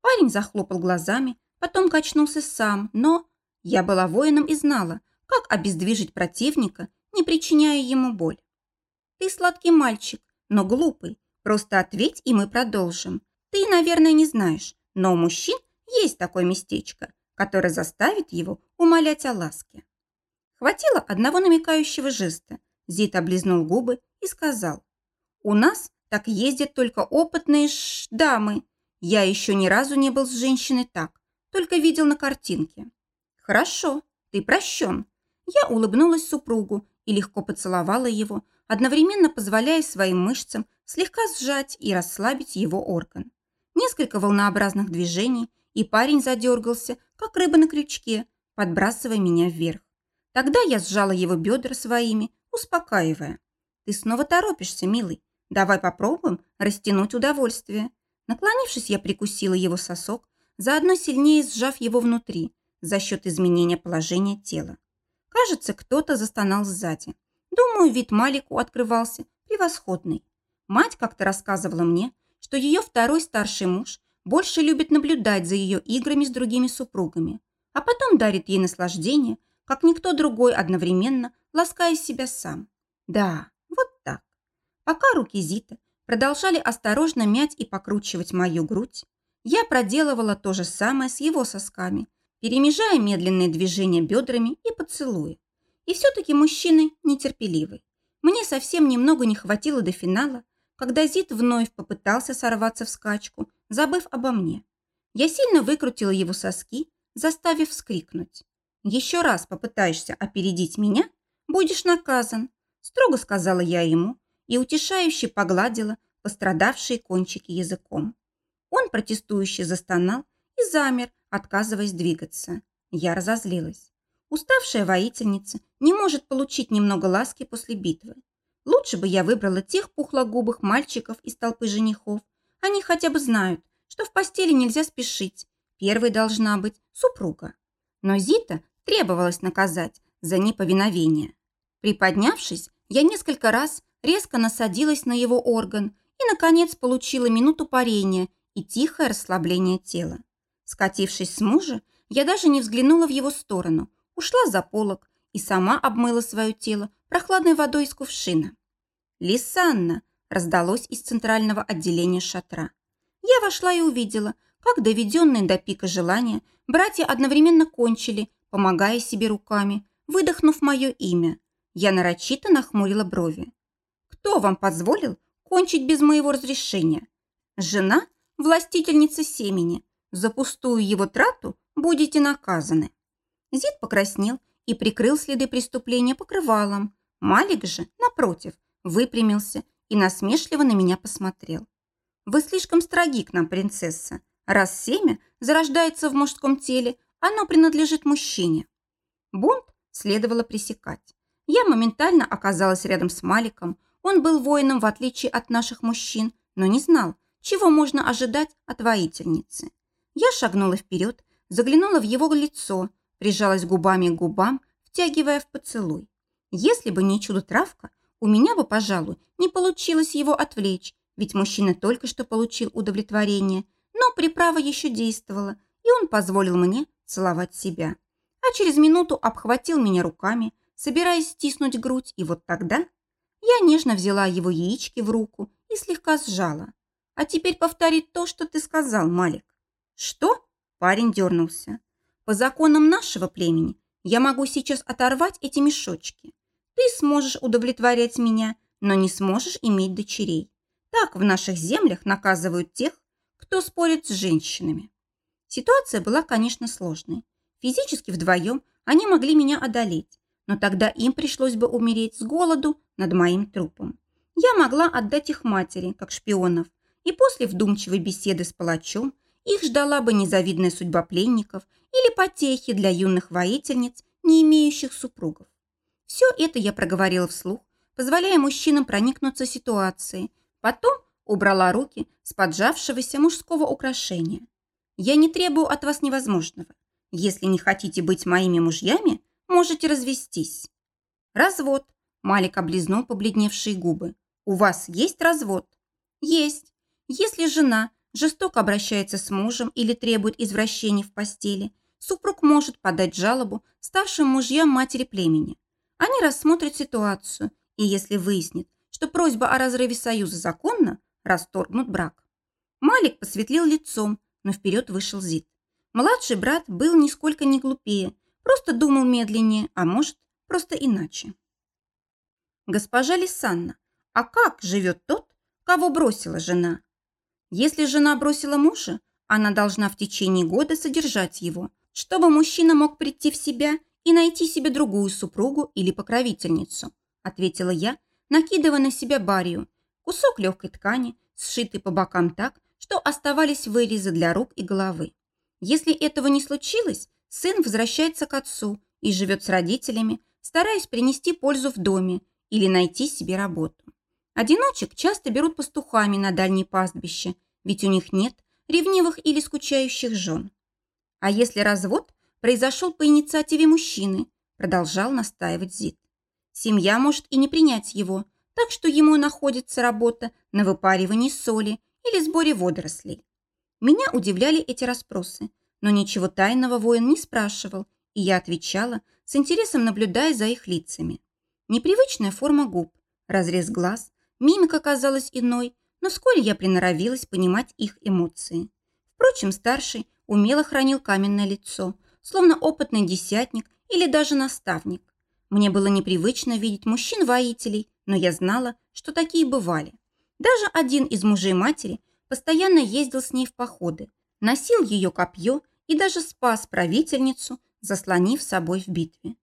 Парень захлопал глазами, потом качнулся сам, но я была воином и знала, как обездвижить противника, не причиняя ему боль. «Ты сладкий мальчик, но глупый. Просто ответь, и мы продолжим. Ты, наверное, не знаешь, но у мужчин есть такое местечко, которое заставит его умолять о ласке». Хватило одного намекающего жеста. Зит облизнул губы и сказал, «У нас так ездят только опытные ш дамы. Я еще ни разу не был с женщиной так, только видел на картинке». «Хорошо, ты прощен», я улыбнулась супругу и легко поцеловала его, одновременно позволяя своим мышцам слегка сжать и расслабить его орган. Несколько волнообразных движений, и парень задергался, как рыба на крючке, подбрасывая меня вверх. Тогда я сжала его бедра своими, успокаивая. «Ты снова торопишься, милый. Давай попробуем растянуть удовольствие». Наклонившись, я прикусила его сосок, заодно сильнее сжав его внутри, за счет изменения положения тела. Кажется, кто-то застонал сзади. Думаю, вид Малику открывался превосходный. Мать как-то рассказывала мне, что ее второй старший муж больше любит наблюдать за ее играми с другими супругами, а потом дарит ей наслаждение, как никто другой одновременно, лаская себя сам. Да, вот так. Пока руки Зита продолжали осторожно мять и покручивать мою грудь, я проделывала то же самое с его сосками, перемежая медленные движения бедрами и поцелуи. И все-таки мужчины нетерпеливы. Мне совсем немного не хватило до финала, когда Зид вновь попытался сорваться в скачку, забыв обо мне. Я сильно выкрутила его соски, заставив вскрикнуть. «Еще раз попытаешься опередить меня, будешь наказан», строго сказала я ему и утешающе погладила пострадавшие кончики языком. Он протестующе застонал и замер, отказываясь двигаться. Я разозлилась. Уставшая воительница не может получить немного ласки после битвы. Лучше бы я выбрала тех пухлогубых мальчиков из толпы женихов. Они хотя бы знают, что в постели нельзя спешить. Первой должна быть супруга. Но Зита требовалось наказать за неповиновение. Приподнявшись, я несколько раз резко насадилась на его орган и, наконец, получила минуту парения и тихое расслабление тела. Скатившись с мужа, я даже не взглянула в его сторону, ушла за полок и сама обмыла свое тело прохладной водой из кувшина. «Лисанна!» раздалось из центрального отделения шатра. Я вошла и увидела, как доведенные до пика желания, братья одновременно кончили, помогая себе руками, выдохнув мое имя. Я нарочито нахмурила брови. «Кто вам позволил кончить без моего разрешения? Жена – властительница семени. За пустую его трату будете наказаны». Зид покраснел и прикрыл следы преступления покрывалом. Малик же, напротив, выпрямился и насмешливо на меня посмотрел. «Вы слишком строги к нам, принцесса. Раз семя зарождается в мужском теле, оно принадлежит мужчине». Бунт следовало пресекать. Я моментально оказалась рядом с Маликом. Он был воином, в отличие от наших мужчин, но не знал, чего можно ожидать от воительницы. Я шагнула вперед, заглянула в его лицо, прижалась губами к губам, втягивая в поцелуй. Если бы не чудо-травка, у меня бы, пожалуй, не получилось его отвлечь, ведь мужчина только что получил удовлетворение, но приправа еще действовала, и он позволил мне целовать себя. А через минуту обхватил меня руками, собираясь стиснуть грудь, и вот тогда я нежно взяла его яички в руку и слегка сжала. А теперь повтори то, что ты сказал, Малик. Что? Парень дернулся. По законам нашего племени я могу сейчас оторвать эти мешочки. Ты сможешь удовлетворять меня, но не сможешь иметь дочерей. Так в наших землях наказывают тех, кто спорит с женщинами. Ситуация была, конечно, сложной. Физически вдвоем они могли меня одолеть, но тогда им пришлось бы умереть с голоду над моим трупом. Я могла отдать их матери, как шпионов, и после вдумчивой беседы с палачом их ждала бы незавидная судьба пленников или потехи для юных воительниц, не имеющих супругов. Все это я проговорила вслух, позволяя мужчинам проникнуться ситуацией. Потом убрала руки с поджавшегося мужского украшения. Я не требую от вас невозможного. Если не хотите быть моими мужьями, можете развестись. Развод. Малик облизнул побледневшие губы. У вас есть развод? Есть. Если жена жестоко обращается с мужем или требует извращений в постели, супруг может подать жалобу старшим мужьям матери племени. Они рассмотрят ситуацию, и если выяснит, что просьба о разрыве союза законна, расторгнут брак. Малик посветлел лицом, но вперед вышел Зид. Младший брат был нисколько не глупее, просто думал медленнее, а может, просто иначе. Госпожа Лисанна, а как живет тот, кого бросила жена? Если жена бросила мужа, она должна в течение года содержать его, чтобы мужчина мог прийти в себя и найти себе другую супругу или покровительницу», ответила я, накидывая на себя барию, кусок легкой ткани, сшитый по бокам так, что оставались вырезы для рук и головы. Если этого не случилось, сын возвращается к отцу и живет с родителями, стараясь принести пользу в доме или найти себе работу. Одиночек часто берут пастухами на дальние пастбища, ведь у них нет ревнивых или скучающих жен. А если развод, произошел по инициативе мужчины, продолжал настаивать Зид. Семья может и не принять его, так что ему находится работа на выпаривании соли или сборе водорослей. Меня удивляли эти расспросы, но ничего тайного воин не спрашивал, и я отвечала, с интересом наблюдая за их лицами. Непривычная форма губ, разрез глаз, мимика казалась иной, но вскоре я приноровилась понимать их эмоции. Впрочем, старший умело хранил каменное лицо – словно опытный десятник или даже наставник. Мне было непривычно видеть мужчин-воителей, но я знала, что такие бывали. Даже один из мужей матери постоянно ездил с ней в походы, носил ее копье и даже спас правительницу, заслонив собой в битве.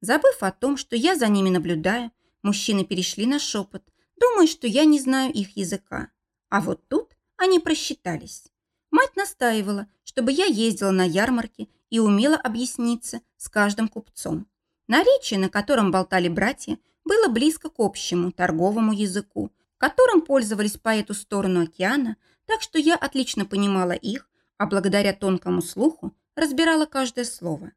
Забыв о том, что я за ними наблюдаю, мужчины перешли на шепот, думая, что я не знаю их языка. А вот тут они просчитались. Мать настаивала, чтобы я ездила на ярмарки и умела объясниться с каждым купцом. Наречие, на котором болтали братья, было близко к общему торговому языку, которым пользовались по эту сторону океана, так что я отлично понимала их, а благодаря тонкому слуху разбирала каждое слово.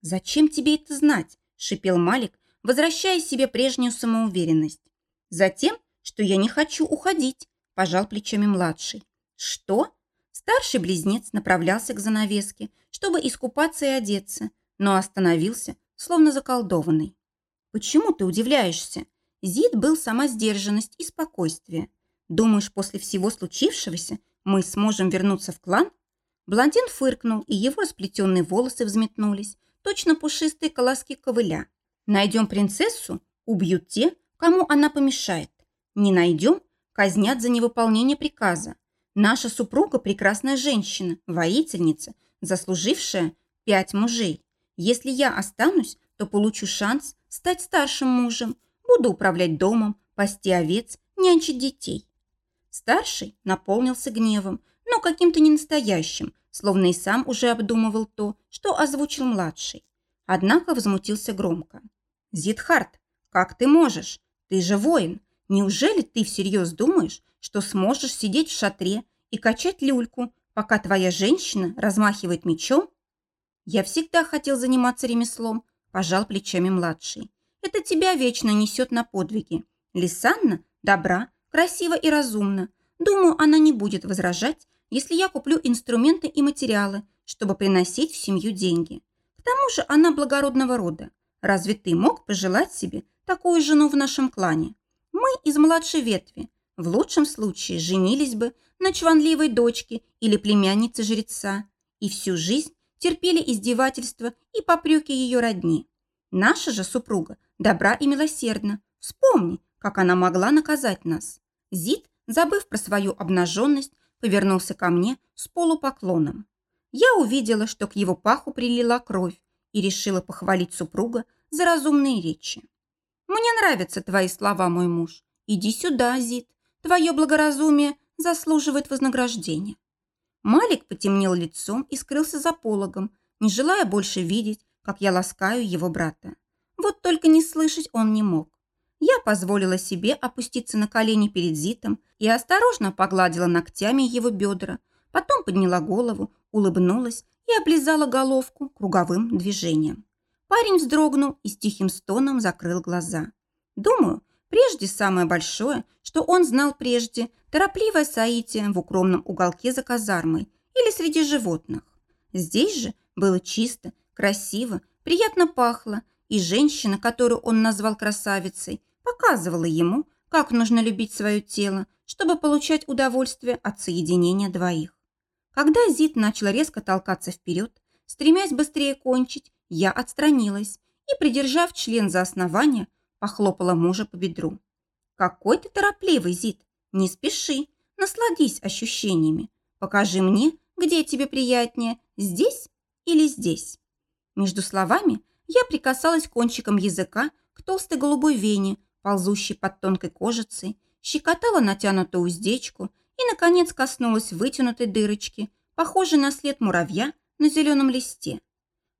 «Зачем тебе это знать?» – шипел Малик, возвращая себе прежнюю самоуверенность. «Затем, что я не хочу уходить», – пожал плечами младший. «Что?» Старший близнец направлялся к занавеске, чтобы искупаться и одеться, но остановился, словно заколдованный. «Почему ты удивляешься?» Зид был сама сдержанность и спокойствие. «Думаешь, после всего случившегося мы сможем вернуться в клан? Блондин фыркнул, и его расплетенные волосы взметнулись, точно пушистые колоски ковыля. Найдем принцессу, убьют те, кому она помешает. Не найдем, казнят за невыполнение приказа. Наша супруга – прекрасная женщина, воительница, заслужившая пять мужей. Если я останусь, то получу шанс стать старшим мужем, буду управлять домом, пасти овец, нянчить детей. Старший наполнился гневом, но каким-то ненастоящим, словно и сам уже обдумывал то, что озвучил младший. Однако возмутился громко. «Зидхарт, как ты можешь? Ты же воин. Неужели ты всерьез думаешь, что сможешь сидеть в шатре и качать люльку, пока твоя женщина размахивает мечом?» «Я всегда хотел заниматься ремеслом», – пожал плечами младший. «Это тебя вечно несет на подвиги. Лисанна добра, красиво и разумно. Думаю, она не будет возражать, если я куплю инструменты и материалы, чтобы приносить в семью деньги. К тому же она благородного рода. Разве ты мог пожелать себе такую жену в нашем клане? Мы из младшей ветви. В лучшем случае женились бы на чванливой дочке или племяннице жреца и всю жизнь терпели издевательства и попреки ее родни. Наша же супруга добра и милосердна. Вспомни, как она могла наказать нас. Зид, забыв про свою обнаженность, повернулся ко мне с полупоклоном. Я увидела, что к его паху прилила кровь и решила похвалить супруга за разумные речи. «Мне нравятся твои слова, мой муж. Иди сюда, Зид. Твое благоразумие заслуживает вознаграждения». Малик потемнел лицом и скрылся за пологом, не желая больше видеть, как я ласкаю его брата. Вот только не слышать он не мог. Я позволила себе опуститься на колени перед Зитом и осторожно погладила ногтями его бедра, потом подняла голову, улыбнулась и облизала головку круговым движением. Парень вздрогнул и с тихим стоном закрыл глаза. Думаю, прежде самое большое, что он знал прежде, торопливое соитие в укромном уголке за казармой или среди животных. Здесь же было чисто, красиво, приятно пахло, и женщина, которую он назвал красавицей, показывала ему, как нужно любить свое тело, чтобы получать удовольствие от соединения двоих. Когда Зид начал резко толкаться вперед, стремясь быстрее кончить, я отстранилась и, придержав член за основание, похлопала мужа по бедру. «Какой ты торопливый, Зид! Не спеши, насладись ощущениями. Покажи мне, где тебе приятнее, здесь или здесь». Между словами я прикасалась кончиком языка к толстой голубой вене, ползущей под тонкой кожицей, щекотала натянутую уздечку и, наконец, коснулась вытянутой дырочки, похожей на след муравья на зеленом листе.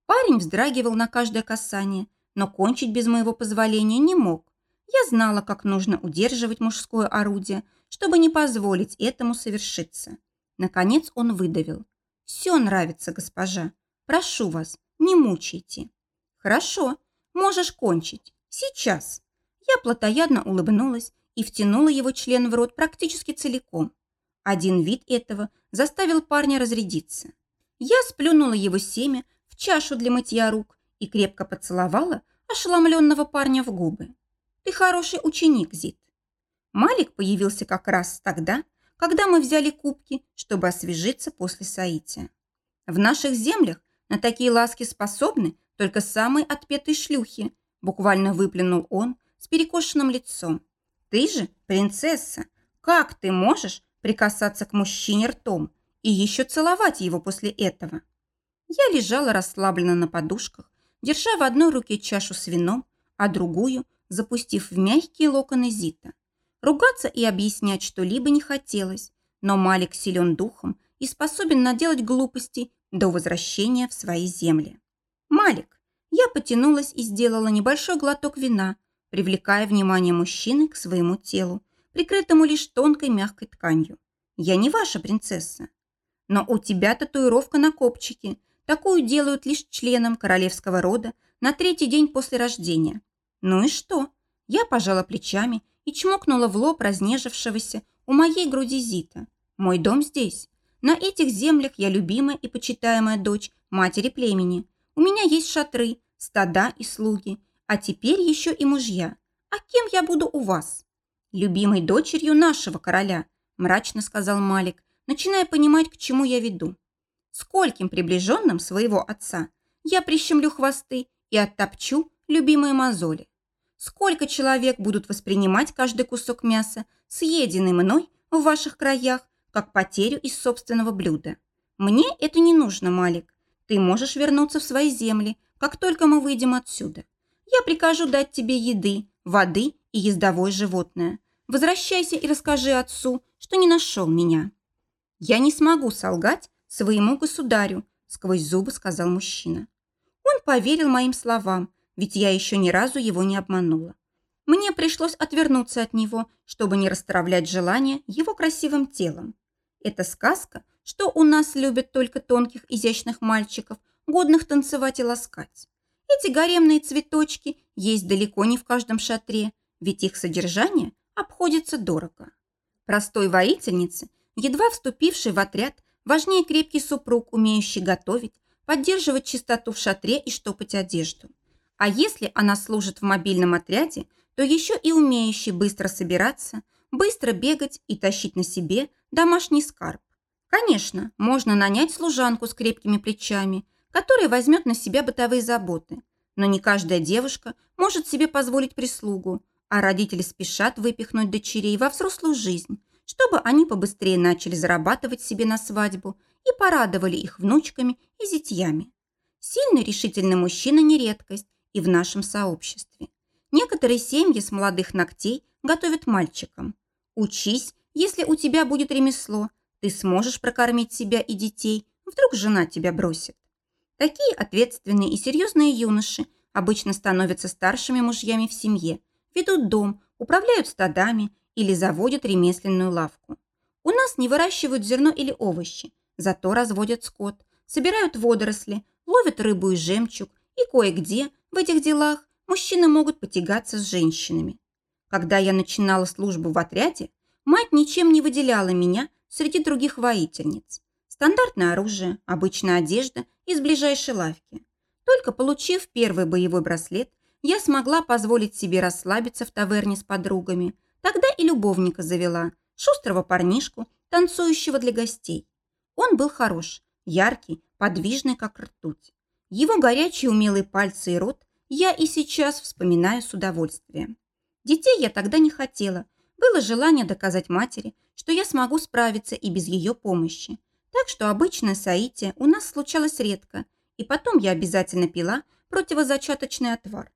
Парень вздрагивал на каждое касание, но кончить без моего позволения не мог. Я знала, как нужно удерживать мужское орудие, чтобы не позволить этому совершиться. Наконец он выдавил. «Все нравится, госпожа. Прошу вас, не мучайте». «Хорошо, можешь кончить. Сейчас». Я плотоядно улыбнулась и втянула его член в рот практически целиком. Один вид этого заставил парня разрядиться. Я сплюнула его семя в чашу для мытья рук и крепко поцеловала ошеломленного парня в губы. «Ты хороший ученик, Зит». Малик появился как раз тогда, когда мы взяли кубки, чтобы освежиться после соития. В наших землях на такие ласки способны только самые отпетые шлюхи, буквально выплюнул он, с перекошенным лицом. «Ты же принцесса! Как ты можешь прикасаться к мужчине ртом и еще целовать его после этого?» Я лежала расслабленно на подушках, держа в одной руке чашу с вином, а другую запустив в мягкие локоны Зита. Ругаться и объяснять что-либо не хотелось, но Малик силен духом и способен наделать глупости до возвращения в свои земли. «Малик!» Я потянулась и сделала небольшой глоток вина, привлекая внимание мужчины к своему телу, прикрытому лишь тонкой мягкой тканью. «Я не ваша принцесса. Но у тебя татуировка на копчике. Такую делают лишь членам королевского рода на третий день после рождения. Ну и что?» Я пожала плечами и чмокнула в лоб разнежившегося у моей груди Зита. «Мой дом здесь. На этих землях я любимая и почитаемая дочь матери племени. У меня есть шатры, стада и слуги, а теперь еще и мужья. А кем я буду у вас? Любимой дочерью нашего короля, мрачно сказал Малик, начиная понимать, к чему я веду. Скольким приближенным своего отца я прищемлю хвосты и оттопчу любимые мозоли. Сколько человек будут воспринимать каждый кусок мяса, съеденный мной в ваших краях, как потерю из собственного блюда. Мне это не нужно, Малик. Ты можешь вернуться в свои земли, как только мы выйдем отсюда. Я прикажу дать тебе еды, воды и ездовое животное. Возвращайся и расскажи отцу, что не нашел меня. Я не смогу солгать своему государю, сквозь зубы сказал мужчина. Он поверил моим словам, ведь я еще ни разу его не обманула. Мне пришлось отвернуться от него, чтобы не расстравлять желание его красивым телом. Это сказка, что у нас любят только тонких изящных мальчиков, годных танцевать и ласкать. Эти гаремные цветочки есть далеко не в каждом шатре, ведь их содержание обходится дорого. Простой воительнице, едва вступившей в отряд, важнее крепкий супруг, умеющий готовить, поддерживать чистоту в шатре и штопать одежду. А если она служит в мобильном отряде, то еще и умеющий быстро собираться, быстро бегать и тащить на себе домашний скарб. Конечно, можно нанять служанку с крепкими плечами, которая возьмет на себя бытовые заботы, но не каждая девушка может себе позволить прислугу, а родители спешат выпихнуть дочерей во взрослую жизнь, чтобы они побыстрее начали зарабатывать себе на свадьбу и порадовали их внучками и зятьями. Сильный решительный мужчина не редкость и в нашем сообществе. Некоторые семьи с молодых ногтей готовят мальчикам. Учись, если у тебя будет ремесло, ты сможешь прокормить себя и детей, вдруг жена тебя бросит. Такие ответственные и серьезные юноши обычно становятся старшими мужьями в семье, ведут дом, управляют стадами или заводят ремесленную лавку. У нас не выращивают зерно или овощи, зато разводят скот, собирают водоросли, ловят рыбу и жемчуг, и кое-где в этих делах мужчины могут потягаться с женщинами. Когда я начинала службу в отряде, мать ничем не выделяла меня среди других воительниц. Стандартное оружие, обычная одежда из ближайшей лавки. Только получив первый боевой браслет, я смогла позволить себе расслабиться в таверне с подругами. Тогда и любовника завела, шустрого парнишку, танцующего для гостей. Он был хорош, яркий, подвижный, как ртуть. Его горячие умелые пальцы и рот я и сейчас вспоминаю с удовольствием. Детей я тогда не хотела. Было желание доказать матери, что я смогу справиться и без ее помощи. Так что обычное соитие у нас случалось редко, и потом я обязательно пила противозачаточный отвар.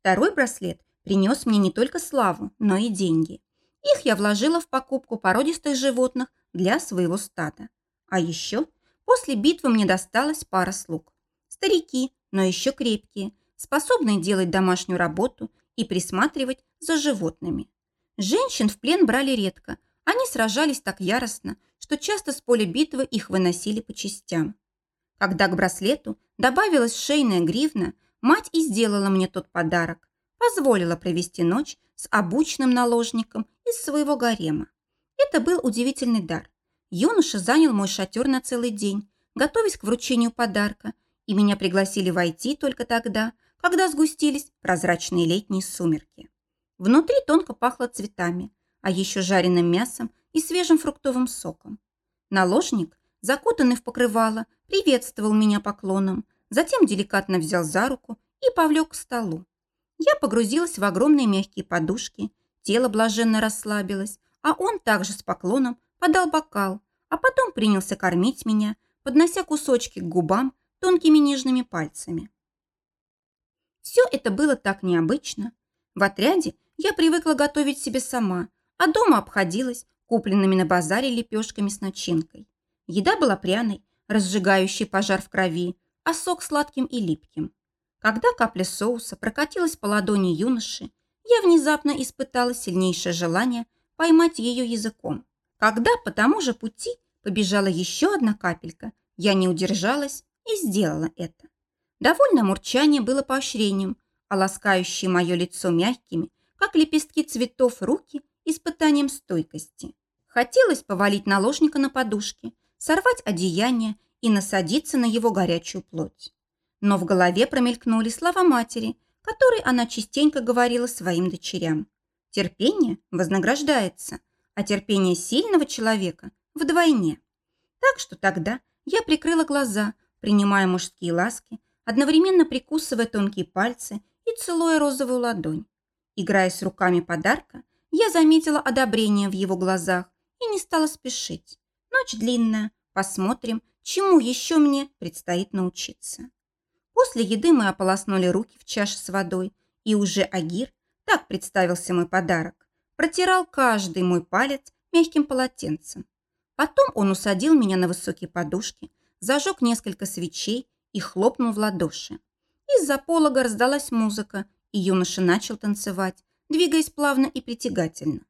Второй браслет принес мне не только славу, но и деньги. Их я вложила в покупку породистых животных для своего стада. А еще после битвы мне досталась пара слуг. Старики, но еще крепкие, способные делать домашнюю работу и присматривать за животными. Женщин в плен брали редко, они сражались так яростно, что часто с поля битвы их выносили по частям. Когда к браслету добавилась шейная гривна, мать и сделала мне тот подарок, позволила провести ночь с обученным наложником из своего гарема. Это был удивительный дар. Юноша занял мой шатер на целый день, готовясь к вручению подарка, и меня пригласили войти только тогда, когда сгустились прозрачные летние сумерки. Внутри тонко пахло цветами, а еще жареным мясом и свежим фруктовым соком. Наложник, закутанный в покрывало, приветствовал меня поклоном, затем деликатно взял за руку и повлек к столу. Я погрузилась в огромные мягкие подушки, тело блаженно расслабилось, а он также с поклоном подал бокал, а потом принялся кормить меня, поднося кусочки к губам тонкими нежными пальцами. Все это было так необычно. В отряде я привыкла готовить себе сама, а дома обходилась купленными на базаре лепешками с начинкой. Еда была пряной, разжигающей пожар в крови, а сок сладким и липким. Когда капля соуса прокатилась по ладони юноши, я внезапно испытала сильнейшее желание поймать ее языком. Когда по тому же пути побежала еще одна капелька, я не удержалась и сделала это. Довольно мурчание было поощрением, а ласкающие мое лицо мягкими, как лепестки цветов руки, испытанием стойкости. Хотелось повалить наложника на подушке, сорвать одеяние и насадиться на его горячую плоть. Но в голове промелькнули слова матери, которые она частенько говорила своим дочерям. Терпение вознаграждается, а терпение сильного человека вдвойне. Так что тогда я прикрыла глаза, принимая мужские ласки, одновременно прикусывая тонкие пальцы и целуя розовую ладонь. Играя с руками подарка, я заметила одобрение в его глазах и не стала спешить. Ночь длинная, посмотрим, чему еще мне предстоит научиться. После еды мы ополоснули руки в чаше с водой, и уже Агир, так представился мой подарок, протирал каждый мой палец мягким полотенцем. Потом он усадил меня на высокие подушки, зажег несколько свечей и хлопнул в ладоши. Из-за полога раздалась музыка, и юноша начал танцевать, двигаясь плавно и притягательно.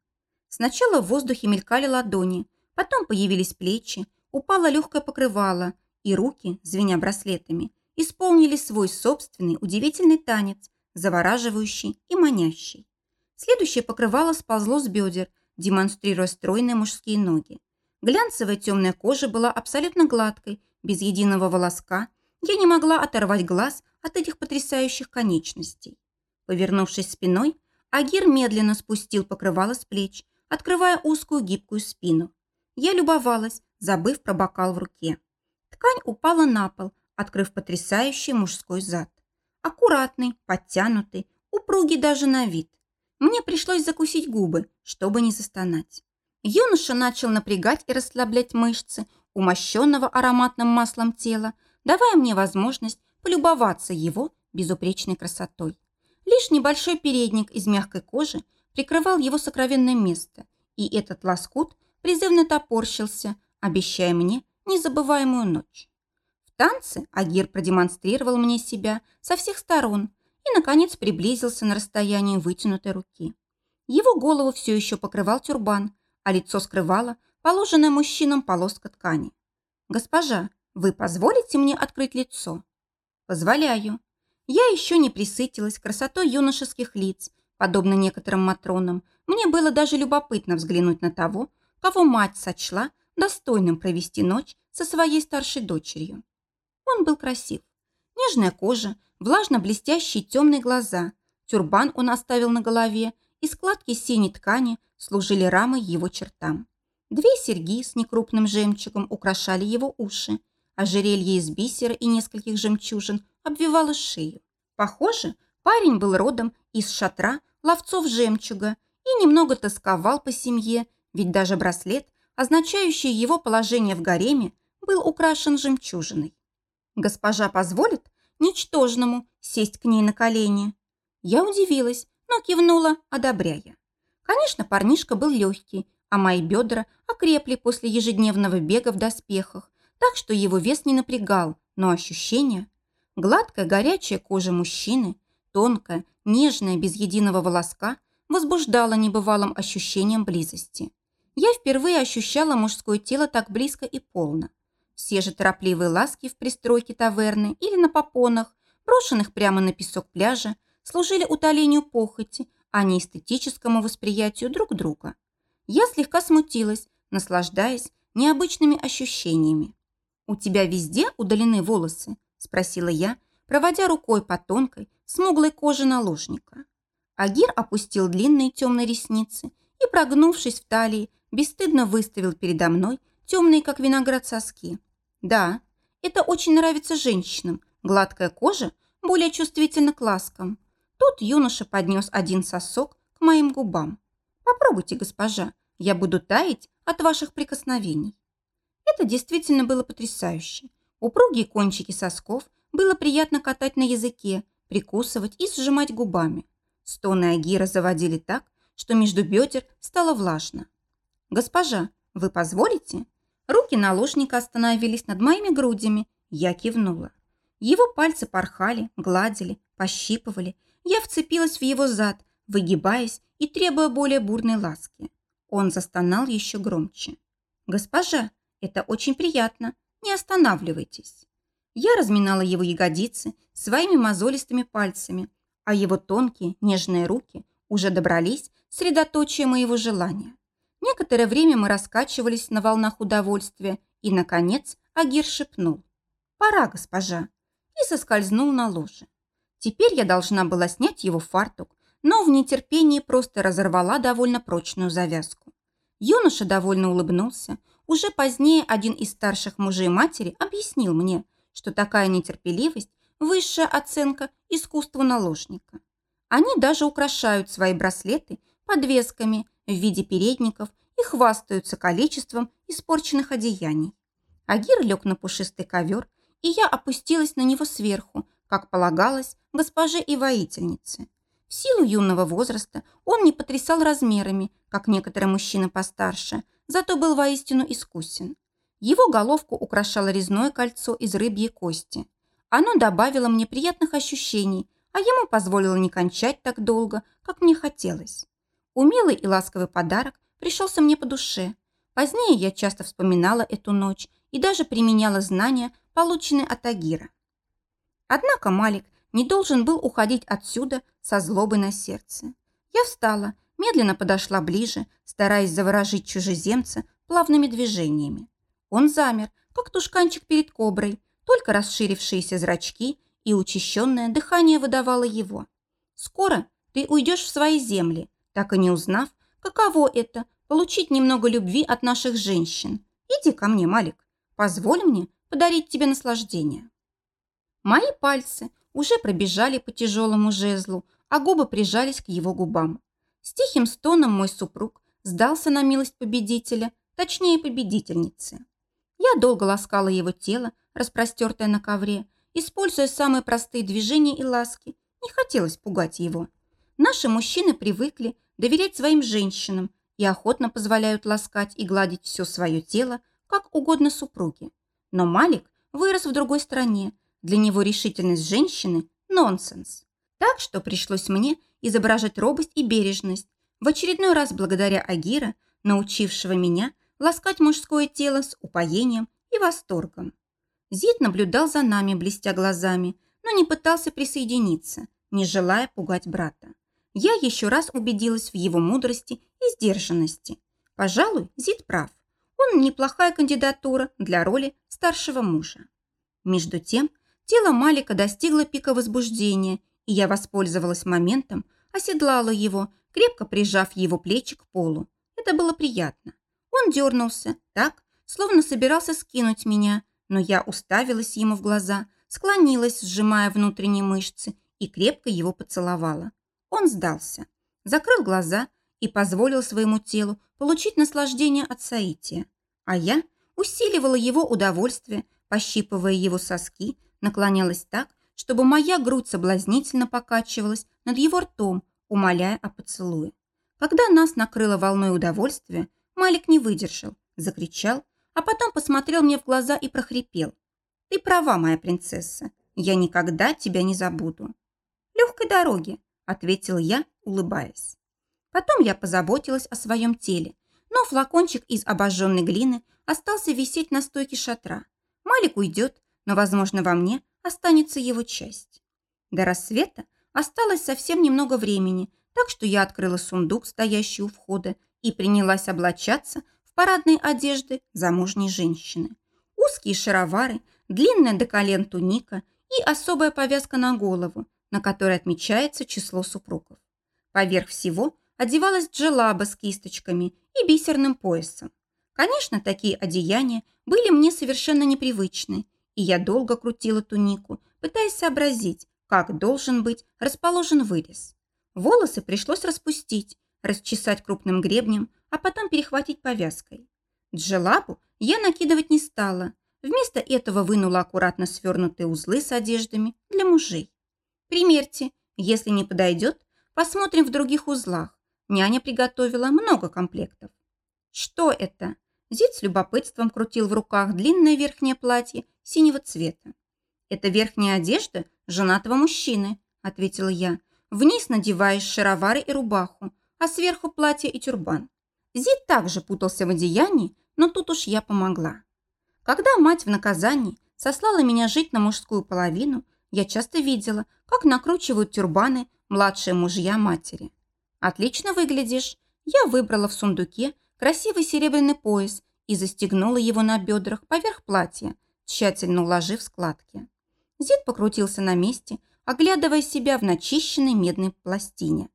Сначала в воздухе мелькали ладони, потом появились плечи, упало легкое покрывало, и руки, звеня браслетами, исполнили свой собственный удивительный танец, завораживающий и манящий. Следующее покрывало сползло с бедер, демонстрируя стройные мужские ноги. Глянцевая темная кожа была абсолютно гладкой, без единого волоска. Я не могла оторвать глаз от этих потрясающих конечностей. Повернувшись спиной, Агир медленно спустил покрывало с плеч, открывая узкую гибкую спину. Я любовалась, забыв про бокал в руке. Ткань упала на пол, открыв потрясающий мужской зад. Аккуратный, подтянутый, упругий даже на вид. Мне пришлось закусить губы, чтобы не застонать. Юноша начал напрягать и расслаблять мышцы, умощенного ароматным маслом тела, давая мне возможность полюбоваться его безупречной красотой. Лишь небольшой передник из мягкой кожи прикрывал его сокровенное место, и этот лоскут призывно топорщился, обещая мне незабываемую ночь танце Агир продемонстрировал мне себя со всех сторон и, наконец, приблизился на расстояние вытянутой руки. Его голову все еще покрывал тюрбан, а лицо скрывало положенная мужчинам полоска ткани. «Госпожа, вы позволите мне открыть лицо?» «Позволяю». Я еще не присытилась красотой юношеских лиц, подобно некоторым матронам. Мне было даже любопытно взглянуть на того, кого мать сочла достойным провести ночь со своей старшей дочерью. Он был красив. Нежная кожа, влажно-блестящие темные глаза, тюрбан он оставил на голове, и складки синей ткани служили рамой его чертам. Две серьги с некрупным жемчугом украшали его уши, а жерелье из бисера и нескольких жемчужин обвивало шею. Похоже, парень был родом из шатра ловцов жемчуга и немного тосковал по семье, ведь даже браслет, означающий его положение в гареме, был украшен жемчужиной. Госпожа позволит ничтожному сесть к ней на колени. Я удивилась, но кивнула, одобряя. Конечно, парнишка был легкий, а мои бедра окрепли после ежедневного бега в доспехах, так что его вес не напрягал, но ощущение... Гладкая горячая кожа мужчины, тонкая, нежная, без единого волоска, возбуждала небывалым ощущением близости. Я впервые ощущала мужское тело так близко и полно. Все же торопливые ласки в пристройке таверны или на попонах, брошенных прямо на песок пляжа, служили утолению похоти, а не эстетическому восприятию друг друга. Я слегка смутилась, наслаждаясь необычными ощущениями. «У тебя везде удалены волосы?» – спросила я, проводя рукой по тонкой, смуглой коже наложника. Агир опустил длинные темные ресницы и, прогнувшись в талии, бесстыдно выставил передо мной темные, как виноград, соски. Да, это очень нравится женщинам. Гладкая кожа более чувствительна к ласкам. Тут юноша поднес один сосок к моим губам. Попробуйте, госпожа, я буду таять от ваших прикосновений. Это действительно было потрясающе. Упругие кончики сосков было приятно катать на языке, прикусывать и сжимать губами. Стоны Агира заводили так, что между бедер стало влажно. «Госпожа, вы позволите?» Руки наложника остановились над моими грудями. Я кивнула. Его пальцы порхали, гладили, пощипывали. Я вцепилась в его зад, выгибаясь и требуя более бурной ласки. Он застонал еще громче. «Госпожа, это очень приятно. Не останавливайтесь». Я разминала его ягодицы своими мозолистыми пальцами, а его тонкие, нежные руки уже добрались средоточия моего желания. Некоторое время мы раскачивались на волнах удовольствия, и, наконец, Агир шепнул. «Пора, госпожа!» и соскользнул на ложе. Теперь я должна была снять его фартук, но в нетерпении просто разорвала довольно прочную завязку. Юноша довольно улыбнулся, Уже позднее один из старших мужей матери объяснил мне, что такая нетерпеливость – высшая оценка искусству наложника. Они даже украшают свои браслеты подвесками в виде передников и хвастаются количеством испорченных одеяний. Агир лег на пушистый ковер, и я опустилась на него сверху, как полагалось госпоже и воительнице. В силу юного возраста он не потрясал размерами, как некоторые мужчины постарше, зато был воистину искусен. Его головку украшало резное кольцо из рыбьей кости. Оно добавило мне приятных ощущений, а ему позволило не кончать так долго, как мне хотелось. Умелый и ласковый подарок пришелся мне по душе. Позднее я часто вспоминала эту ночь и даже применяла знания, полученные от Агира. Однако Малик не должен был уходить отсюда со злобой на сердце. Я встала, медленно подошла ближе, стараясь заворожить чужеземца плавными движениями. Он замер, как тушканчик перед коброй, только расширившиеся зрачки и учащенное дыхание выдавало его. «Скоро ты уйдешь в свои земли, так и не узнав, каково это – получить немного любви от наших женщин. Иди ко мне, Малик, позволь мне подарить тебе наслаждение». Мои пальцы уже пробежали по тяжелому жезлу, а губы прижались к его губам. С тихим стоном мой супруг сдался на милость победителя, точнее победительницы. Я долго ласкала его тело, распростертое на ковре, используя самые простые движения и ласки. Не хотелось пугать его. Наши мужчины привыкли доверять своим женщинам и охотно позволяют ласкать и гладить все свое тело, как угодно супруге. Но Малик вырос в другой стране. Для него решительность женщины – нонсенс. Так что пришлось мне изображать робость и бережность, в очередной раз благодаря Агира, научившего меня ласкать мужское тело с упоением и восторгом. Зид наблюдал за нами, блестя глазами, но не пытался присоединиться, не желая пугать брата. Я еще раз убедилась в его мудрости и сдержанности. Пожалуй, Зид прав. Он неплохая кандидатура для роли старшего мужа. Между тем, тело Малика достигло пика возбуждения, и я воспользовалась моментом, оседлала его, крепко прижав его плечи к полу. Это было приятно. Он дернулся, так, словно собирался скинуть меня, но я уставилась ему в глаза, склонилась, сжимая внутренние мышцы, и крепко его поцеловала. Он сдался, закрыл глаза и позволил своему телу получить наслаждение от соития. А я усиливала его удовольствие, пощипывая его соски, наклонялась так, чтобы моя грудь соблазнительно покачивалась над его ртом, умоляя о поцелуе. Когда нас накрыло волной удовольствия, Малик не выдержал, закричал, а потом посмотрел мне в глаза и прохрипел. «Ты права, моя принцесса, я никогда тебя не забуду». «Легкой дороги», – ответил я, улыбаясь. Потом я позаботилась о своем теле, но флакончик из обожженной глины остался висеть на стойке шатра. Малик уйдет, но, возможно, во мне останется его часть. До рассвета осталось совсем немного времени, так что я открыла сундук, стоящий у входа, и принялась облачаться в парадные одежды замужней женщины. Узкие шаровары, длинная до колен туника и особая повязка на голову, на которой отмечается число супругов. Поверх всего одевалась джелаба с кисточками и бисерным поясом. Конечно, такие одеяния были мне совершенно непривычны, и я долго крутила тунику, пытаясь сообразить, как должен быть расположен вырез. Волосы пришлось распустить, расчесать крупным гребнем, а потом перехватить повязкой. Джелабу я накидывать не стала. Вместо этого вынула аккуратно свернутые узлы с одеждами для мужей. Примерьте. Если не подойдет, посмотрим в других узлах. Няня приготовила много комплектов. Что это? Зид с любопытством крутил в руках длинное верхнее платье синего цвета. «Это верхняя одежда женатого мужчины», – ответила я. «Вниз надеваешь шаровары и рубаху, а сверху платье и тюрбан. Зид также путался в одеянии, но тут уж я помогла. Когда мать в наказании сослала меня жить на мужскую половину, я часто видела, как накручивают тюрбаны младшие мужья матери. «Отлично выглядишь». Я выбрала в сундуке красивый серебряный пояс и застегнула его на бедрах поверх платья, тщательно уложив складки. Зид покрутился на месте, оглядывая себя в начищенной медной пластине.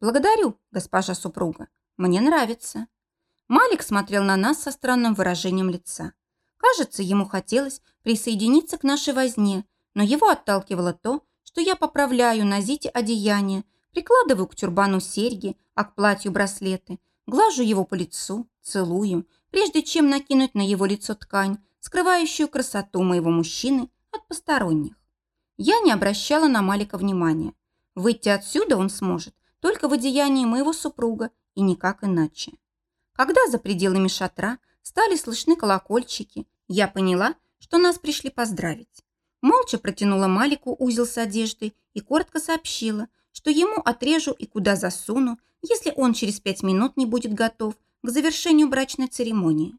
«Благодарю, госпожа супруга. Мне нравится». Малик смотрел на нас со странным выражением лица. Кажется, ему хотелось присоединиться к нашей возне, но его отталкивало то, что я поправляю на Зите одеяние, прикладываю к тюрбану серьги, а к платью браслеты, глажу его по лицу, целую, прежде чем накинуть на его лицо ткань, скрывающую красоту моего мужчины от посторонних. Я не обращала на Малика внимания. Выйти отсюда он сможет только в одеянии моего супруга и никак иначе. Когда за пределами шатра стали слышны колокольчики, я поняла, что нас пришли поздравить. Молча протянула Малику узел с одеждой и коротко сообщила, что ему отрежу и куда засуну, если он через пять минут не будет готов к завершению брачной церемонии.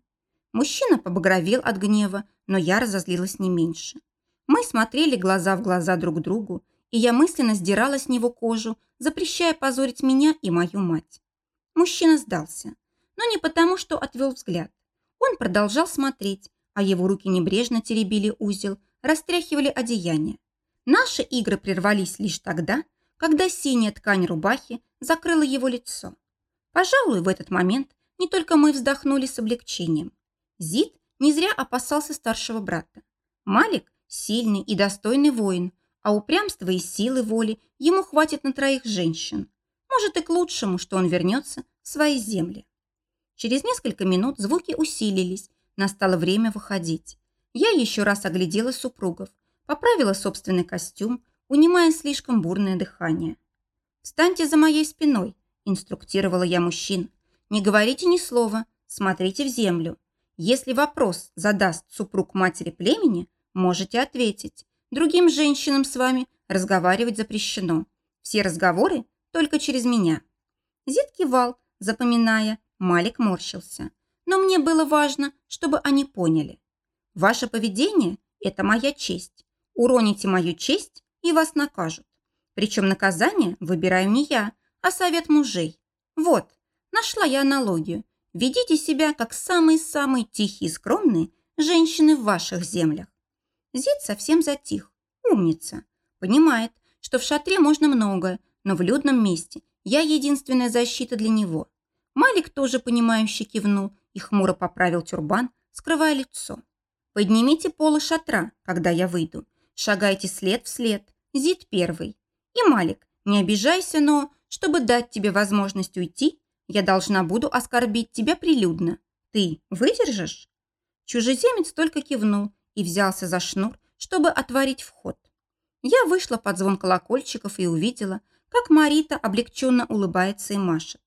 Мужчина побагровел от гнева, но я разозлилась не меньше. Мы смотрели глаза в глаза друг другу, и я мысленно сдирала с него кожу, запрещая позорить меня и мою мать. Мужчина сдался, но не потому, что отвел взгляд. Он продолжал смотреть, а его руки небрежно теребили узел, растряхивали одеяние. Наши игры прервались лишь тогда, когда синяя ткань рубахи закрыла его лицо. Пожалуй, в этот момент не только мы вздохнули с облегчением. Зид не зря опасался старшего брата. Малик – сильный и достойный воин, а упрямства и силы воли ему хватит на троих женщин. Может и к лучшему, что он вернется в свои земли. Через несколько минут звуки усилились, настало время выходить. Я еще раз оглядела супругов, поправила собственный костюм, унимая слишком бурное дыхание. «Встаньте за моей спиной», – инструктировала я мужчин. «Не говорите ни слова, смотрите в землю. Если вопрос задаст супруг матери племени, можете ответить. Другим женщинам с вами разговаривать запрещено. Все разговоры только через меня». Зид кивал, запоминая, Малик морщился. Но мне было важно, чтобы они поняли. Ваше поведение – это моя честь. Уроните мою честь, и вас накажут. Причем наказание выбираю не я, а совет мужей. Вот, нашла я аналогию. Ведите себя, как самые-самые тихие и скромные женщины в ваших землях. Зид совсем затих. Умница. Понимает, что в шатре можно многое, но в людном месте я единственная защита для него. Малик тоже понимающе кивнул и хмуро поправил тюрбан, скрывая лицо. «Поднимите полы шатра, когда я выйду. Шагайте след в след. Зид первый. И Малик, не обижайся, но, чтобы дать тебе возможность уйти, я должна буду оскорбить тебя прилюдно. Ты выдержишь?» Чужеземец только кивнул и взялся за шнур, чтобы отворить вход. Я вышла под звон колокольчиков и увидела, как Марита облегченно улыбается и машет.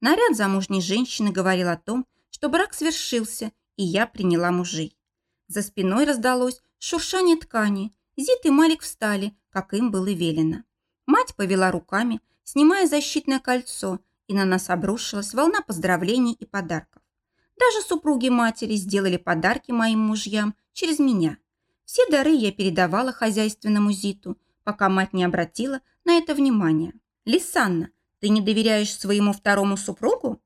Наряд замужней женщины говорил о том, что брак свершился, и я приняла мужей. За спиной раздалось шуршание ткани. Зит и Малик встали, как им было велено. Мать повела руками, снимая защитное кольцо, и на нас обрушилась волна поздравлений и подарков. Даже супруги матери сделали подарки моим мужьям через меня. Все дары я передавала хозяйственному Зиту, пока мать не обратила на это внимание. «Лисанна, ты не доверяешь своему второму супругу?»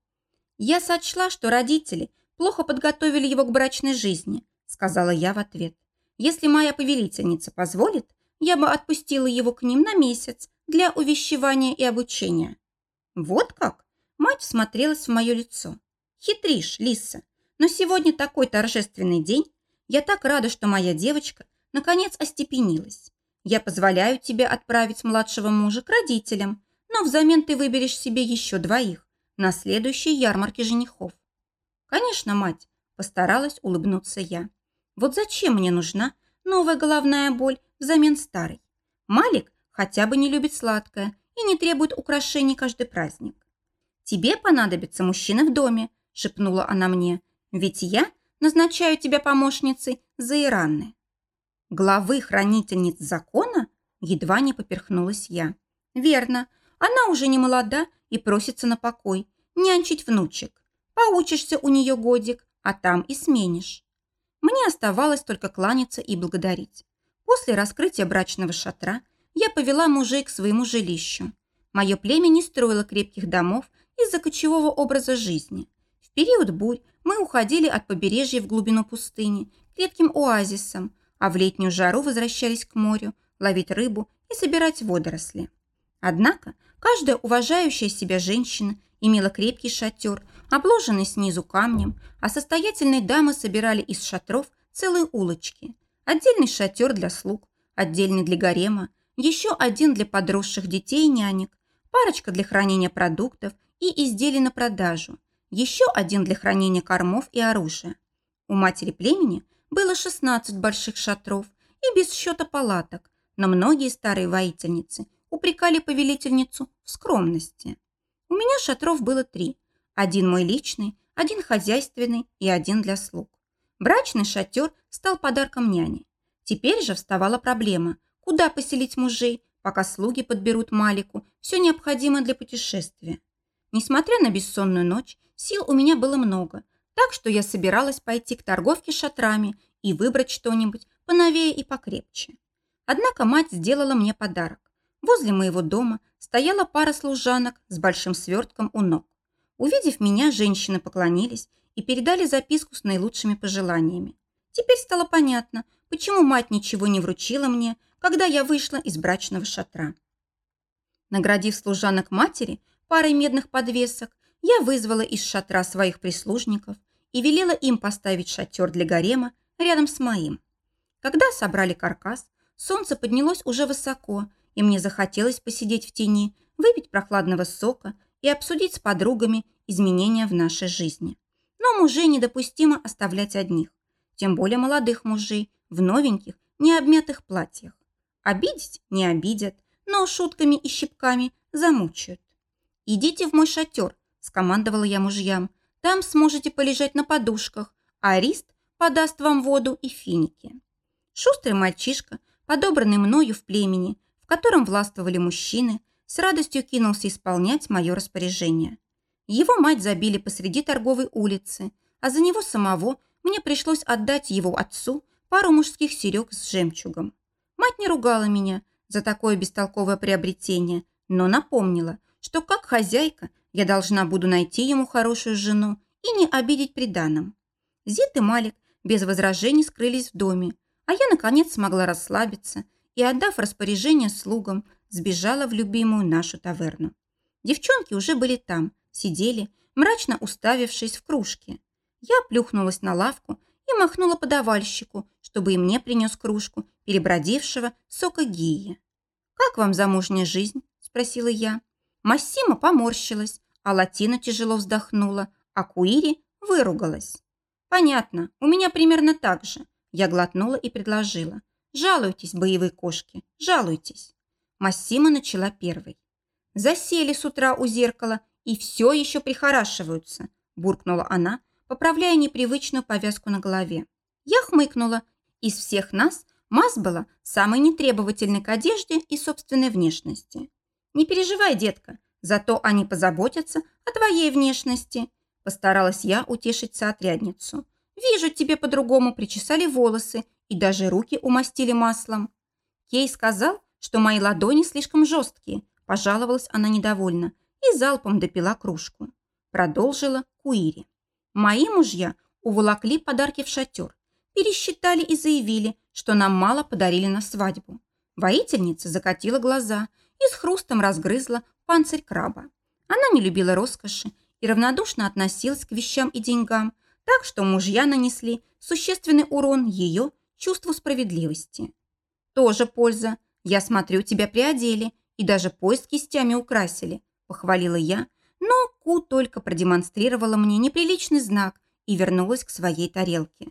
Я сочла, что родители плохо подготовили его к брачной жизни, сказала я в ответ. Если моя повелительница позволит, я бы отпустила его к ним на месяц для увещевания и обучения. Вот как? Мать всмотрелась в мое лицо. Хитришь, Лиса. Но сегодня такой торжественный день. Я так рада, что моя девочка наконец остепенилась. Я позволяю тебе отправить младшего мужа к родителям, но взамен ты выберешь себе еще двоих на следующей ярмарке женихов. Конечно, мать, постаралась улыбнуться я. Вот зачем мне нужна новая головная боль взамен старой? Малик хотя бы не любит сладкое и не требует украшений каждый праздник. «Тебе понадобится мужчина в доме», – шепнула она мне, «ведь я назначаю тебя помощницей за Иранны». «Главы хранительниц закона?» – едва не поперхнулась я. «Верно, она уже не молода и просится на покой, нянчить внучек. Поучишься у нее годик, а там и сменишь». Мне оставалось только кланяться и благодарить. После раскрытия брачного шатра я повела мужей к своему жилищу. Мое племя не строило крепких домов из-за кочевого образа жизни. В период бурь мы уходили от побережья в глубину пустыни, к редким оазисам, а в летнюю жару возвращались к морю, ловить рыбу и собирать водоросли. Однако каждая уважающая себя женщина имела крепкий шатер, обложенный снизу камнем, а состоятельные дамы собирали из шатров целые улочки. Отдельный шатер для слуг, отдельный для гарема, еще один для подросших детей нянек, парочка для хранения продуктов и изделий на продажу, еще один для хранения кормов и оружия. У матери племени было 16 больших шатров и без счета палаток, но многие старые воительницы упрекали повелительницу в скромности. У меня шатров было три. Один мой личный, один хозяйственный и один для слуг. Брачный шатер стал подарком няни. Теперь же вставала проблема, куда поселить мужей, пока слуги подберут Малику все необходимое для путешествия. Несмотря на бессонную ночь, сил у меня было много, так что я собиралась пойти к торговке шатрами и выбрать что-нибудь поновее и покрепче. Однако мать сделала мне подарок. Возле моего дома стояла пара служанок с большим свертком у ног. Увидев меня, женщины поклонились и передали записку с наилучшими пожеланиями. Теперь стало понятно, почему мать ничего не вручила мне, когда я вышла из брачного шатра. Наградив служанок матери парой медных подвесок, я вызвала из шатра своих прислужников и велела им поставить шатер для гарема рядом с моим. Когда собрали каркас, солнце поднялось уже высоко, и мне захотелось посидеть в тени, выпить прохладного сока и обсудить с подругами изменения в нашей жизни. Но мужей недопустимо оставлять одних, тем более молодых мужей, в новеньких, необмятых платьях. Обидеть не обидят, но шутками и щипками замучают. «Идите в мой шатер», – скомандовала я мужьям. «Там сможете полежать на подушках, а Арист подаст вам воду и финики». Шустрый мальчишка, подобранный мною в племени, в котором властвовали мужчины, с радостью кинулся исполнять мое распоряжение. Его мать забили посреди торговой улицы, а за него самого мне пришлось отдать его отцу пару мужских серег с жемчугом. Мать не ругала меня за такое бестолковое приобретение, но напомнила, что как хозяйка я должна буду найти ему хорошую жену и не обидеть приданым. Зит и Малик без возражений скрылись в доме, а я, наконец, смогла расслабиться и, отдав распоряжение слугам, сбежала в любимую нашу таверну. Девчонки уже были там, сидели, мрачно уставившись в кружке. Я плюхнулась на лавку и махнула подавальщику, чтобы и мне принес кружку перебродившего сока гии. «Как вам замужняя жизнь?» – спросила я. Массима поморщилась, а Латина тяжело вздохнула, а Куири выругалась. «Понятно, у меня примерно так же», – я глотнула и предложила. «Жалуйтесь, боевые кошки, жалуйтесь». Массима начала первой. «Засели с утра у зеркала и все еще прихорашиваются», – буркнула она, поправляя непривычную повязку на голове. Я хмыкнула. Из всех нас Маз была самой нетребовательной к одежде и собственной внешности. «Не переживай, детка, зато они позаботятся о твоей внешности», постаралась я утешить соотрядницу. «Вижу, тебе по-другому причесали волосы и даже руки умастили маслом». Кей сказал, что мои ладони слишком жесткие, пожаловалась она недовольно и залпом допила кружку. Продолжила Куири. Мои мужья уволокли подарки в шатер, пересчитали и заявили, что нам мало подарили на свадьбу. Воительница закатила глаза и с хрустом разгрызла панцирь краба. Она не любила роскоши и равнодушно относилась к вещам и деньгам, так что мужья нанесли существенный урон ее чувству справедливости. «Тоже польза. Я смотрю, тебя приодели и даже пояс кистями украсили», – похвалила я, но Ку только продемонстрировала мне неприличный знак и вернулась к своей тарелке.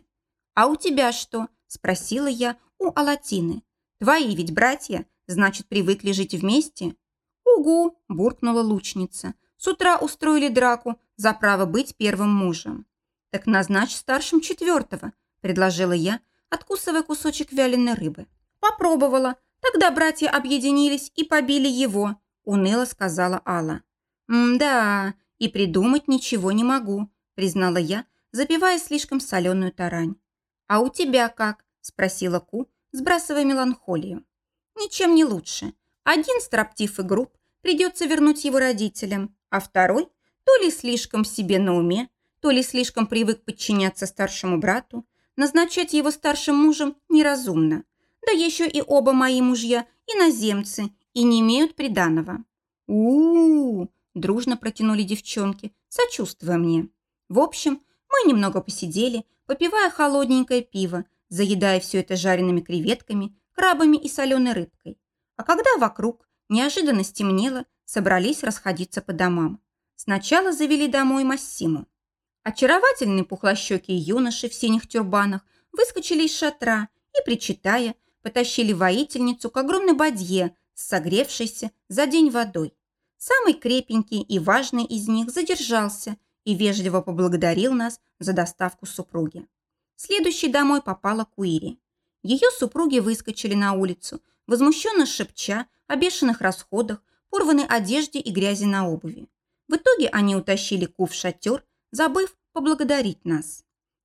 «А у тебя что?» – спросила я у Алатины. «Твои ведь братья, значит, привыкли жить вместе?» «Угу!» – буркнула лучница. «С утра устроили драку за право быть первым мужем». «Так назначь старшим четвертого», – предложила я, откусывая кусочек вяленой рыбы. «Попробовала. Тогда братья объединились и побили его», – уныло сказала Алла. «М-да, и придумать ничего не могу», – признала я, запивая слишком соленую тарань. «А у тебя как?» – спросила Ку, сбрасывая меланхолию. «Ничем не лучше. Один строптив и груб, придется вернуть его родителям, а второй то ли слишком себе на уме, то ли слишком привык подчиняться старшему брату, назначать его старшим мужем неразумно. Да еще и оба мои мужья иноземцы и не имеют приданого. у у, -у дружно протянули девчонки, сочувствуя мне. В общем, мы немного посидели, попивая холодненькое пиво, заедая все это жареными креветками, крабами и соленой рыбкой. А когда вокруг неожиданно стемнело, собрались расходиться по домам. Сначала завели домой Массиму. Очаровательные пухлощекие юноши в синих тюрбанах выскочили из шатра и, причитая, потащили воительницу к огромной бадье с согревшейся за день водой. Самый крепенький и важный из них задержался и вежливо поблагодарил нас за доставку супруги. Следующей домой попала Куири. Ее супруги выскочили на улицу, возмущенно шепча о бешеных расходах, порванной одежде и грязи на обуви. В итоге они утащили Ку в шатер, забыв поблагодарить нас.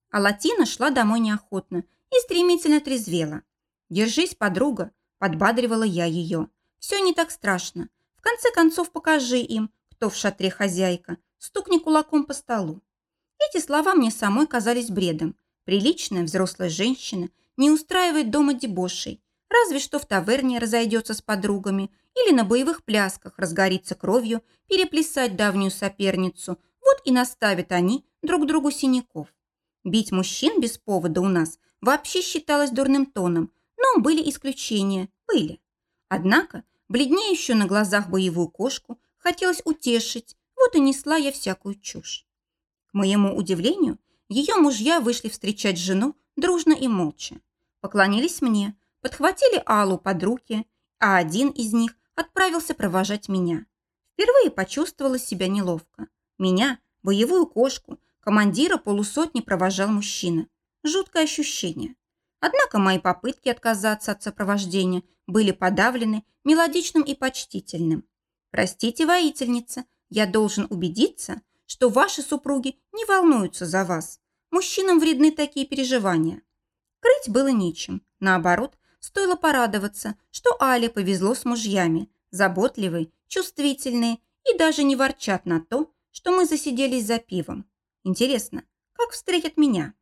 А Латина шла домой неохотно и стремительно трезвела. «Держись, подруга», – подбадривала я ее. «Все не так страшно. В конце концов покажи им, кто в шатре хозяйка. Стукни кулаком по столу». Эти слова мне самой казались бредом, Приличная взрослая женщина не устраивает дома дебошей, разве что в таверне разойдется с подругами или на боевых плясках разгорится кровью, переплясать давнюю соперницу. Вот и наставят они друг другу синяков. Бить мужчин без повода у нас вообще считалось дурным тоном, но были исключения, были. Однако бледнеющую на глазах боевую кошку хотелось утешить, вот и несла я всякую чушь. К моему удивлению, ее мужья вышли встречать жену дружно и молча. Поклонились мне, подхватили Аллу под руки, а один из них отправился провожать меня. Впервые почувствовала себя неловко. Меня, боевую кошку, командира полусотни провожал мужчина. Жуткое ощущение. Однако мои попытки отказаться от сопровождения были подавлены мелодичным и почтительным. «Простите, воительница, я должен убедиться, что ваши супруги не волнуются за вас. Мужчинам вредны такие переживания. Крыть было нечем. Наоборот, стоило порадоваться, что Але повезло с мужьями, заботливые, чувствительные и даже не ворчат на то, что мы засиделись за пивом. Интересно, как встретят меня?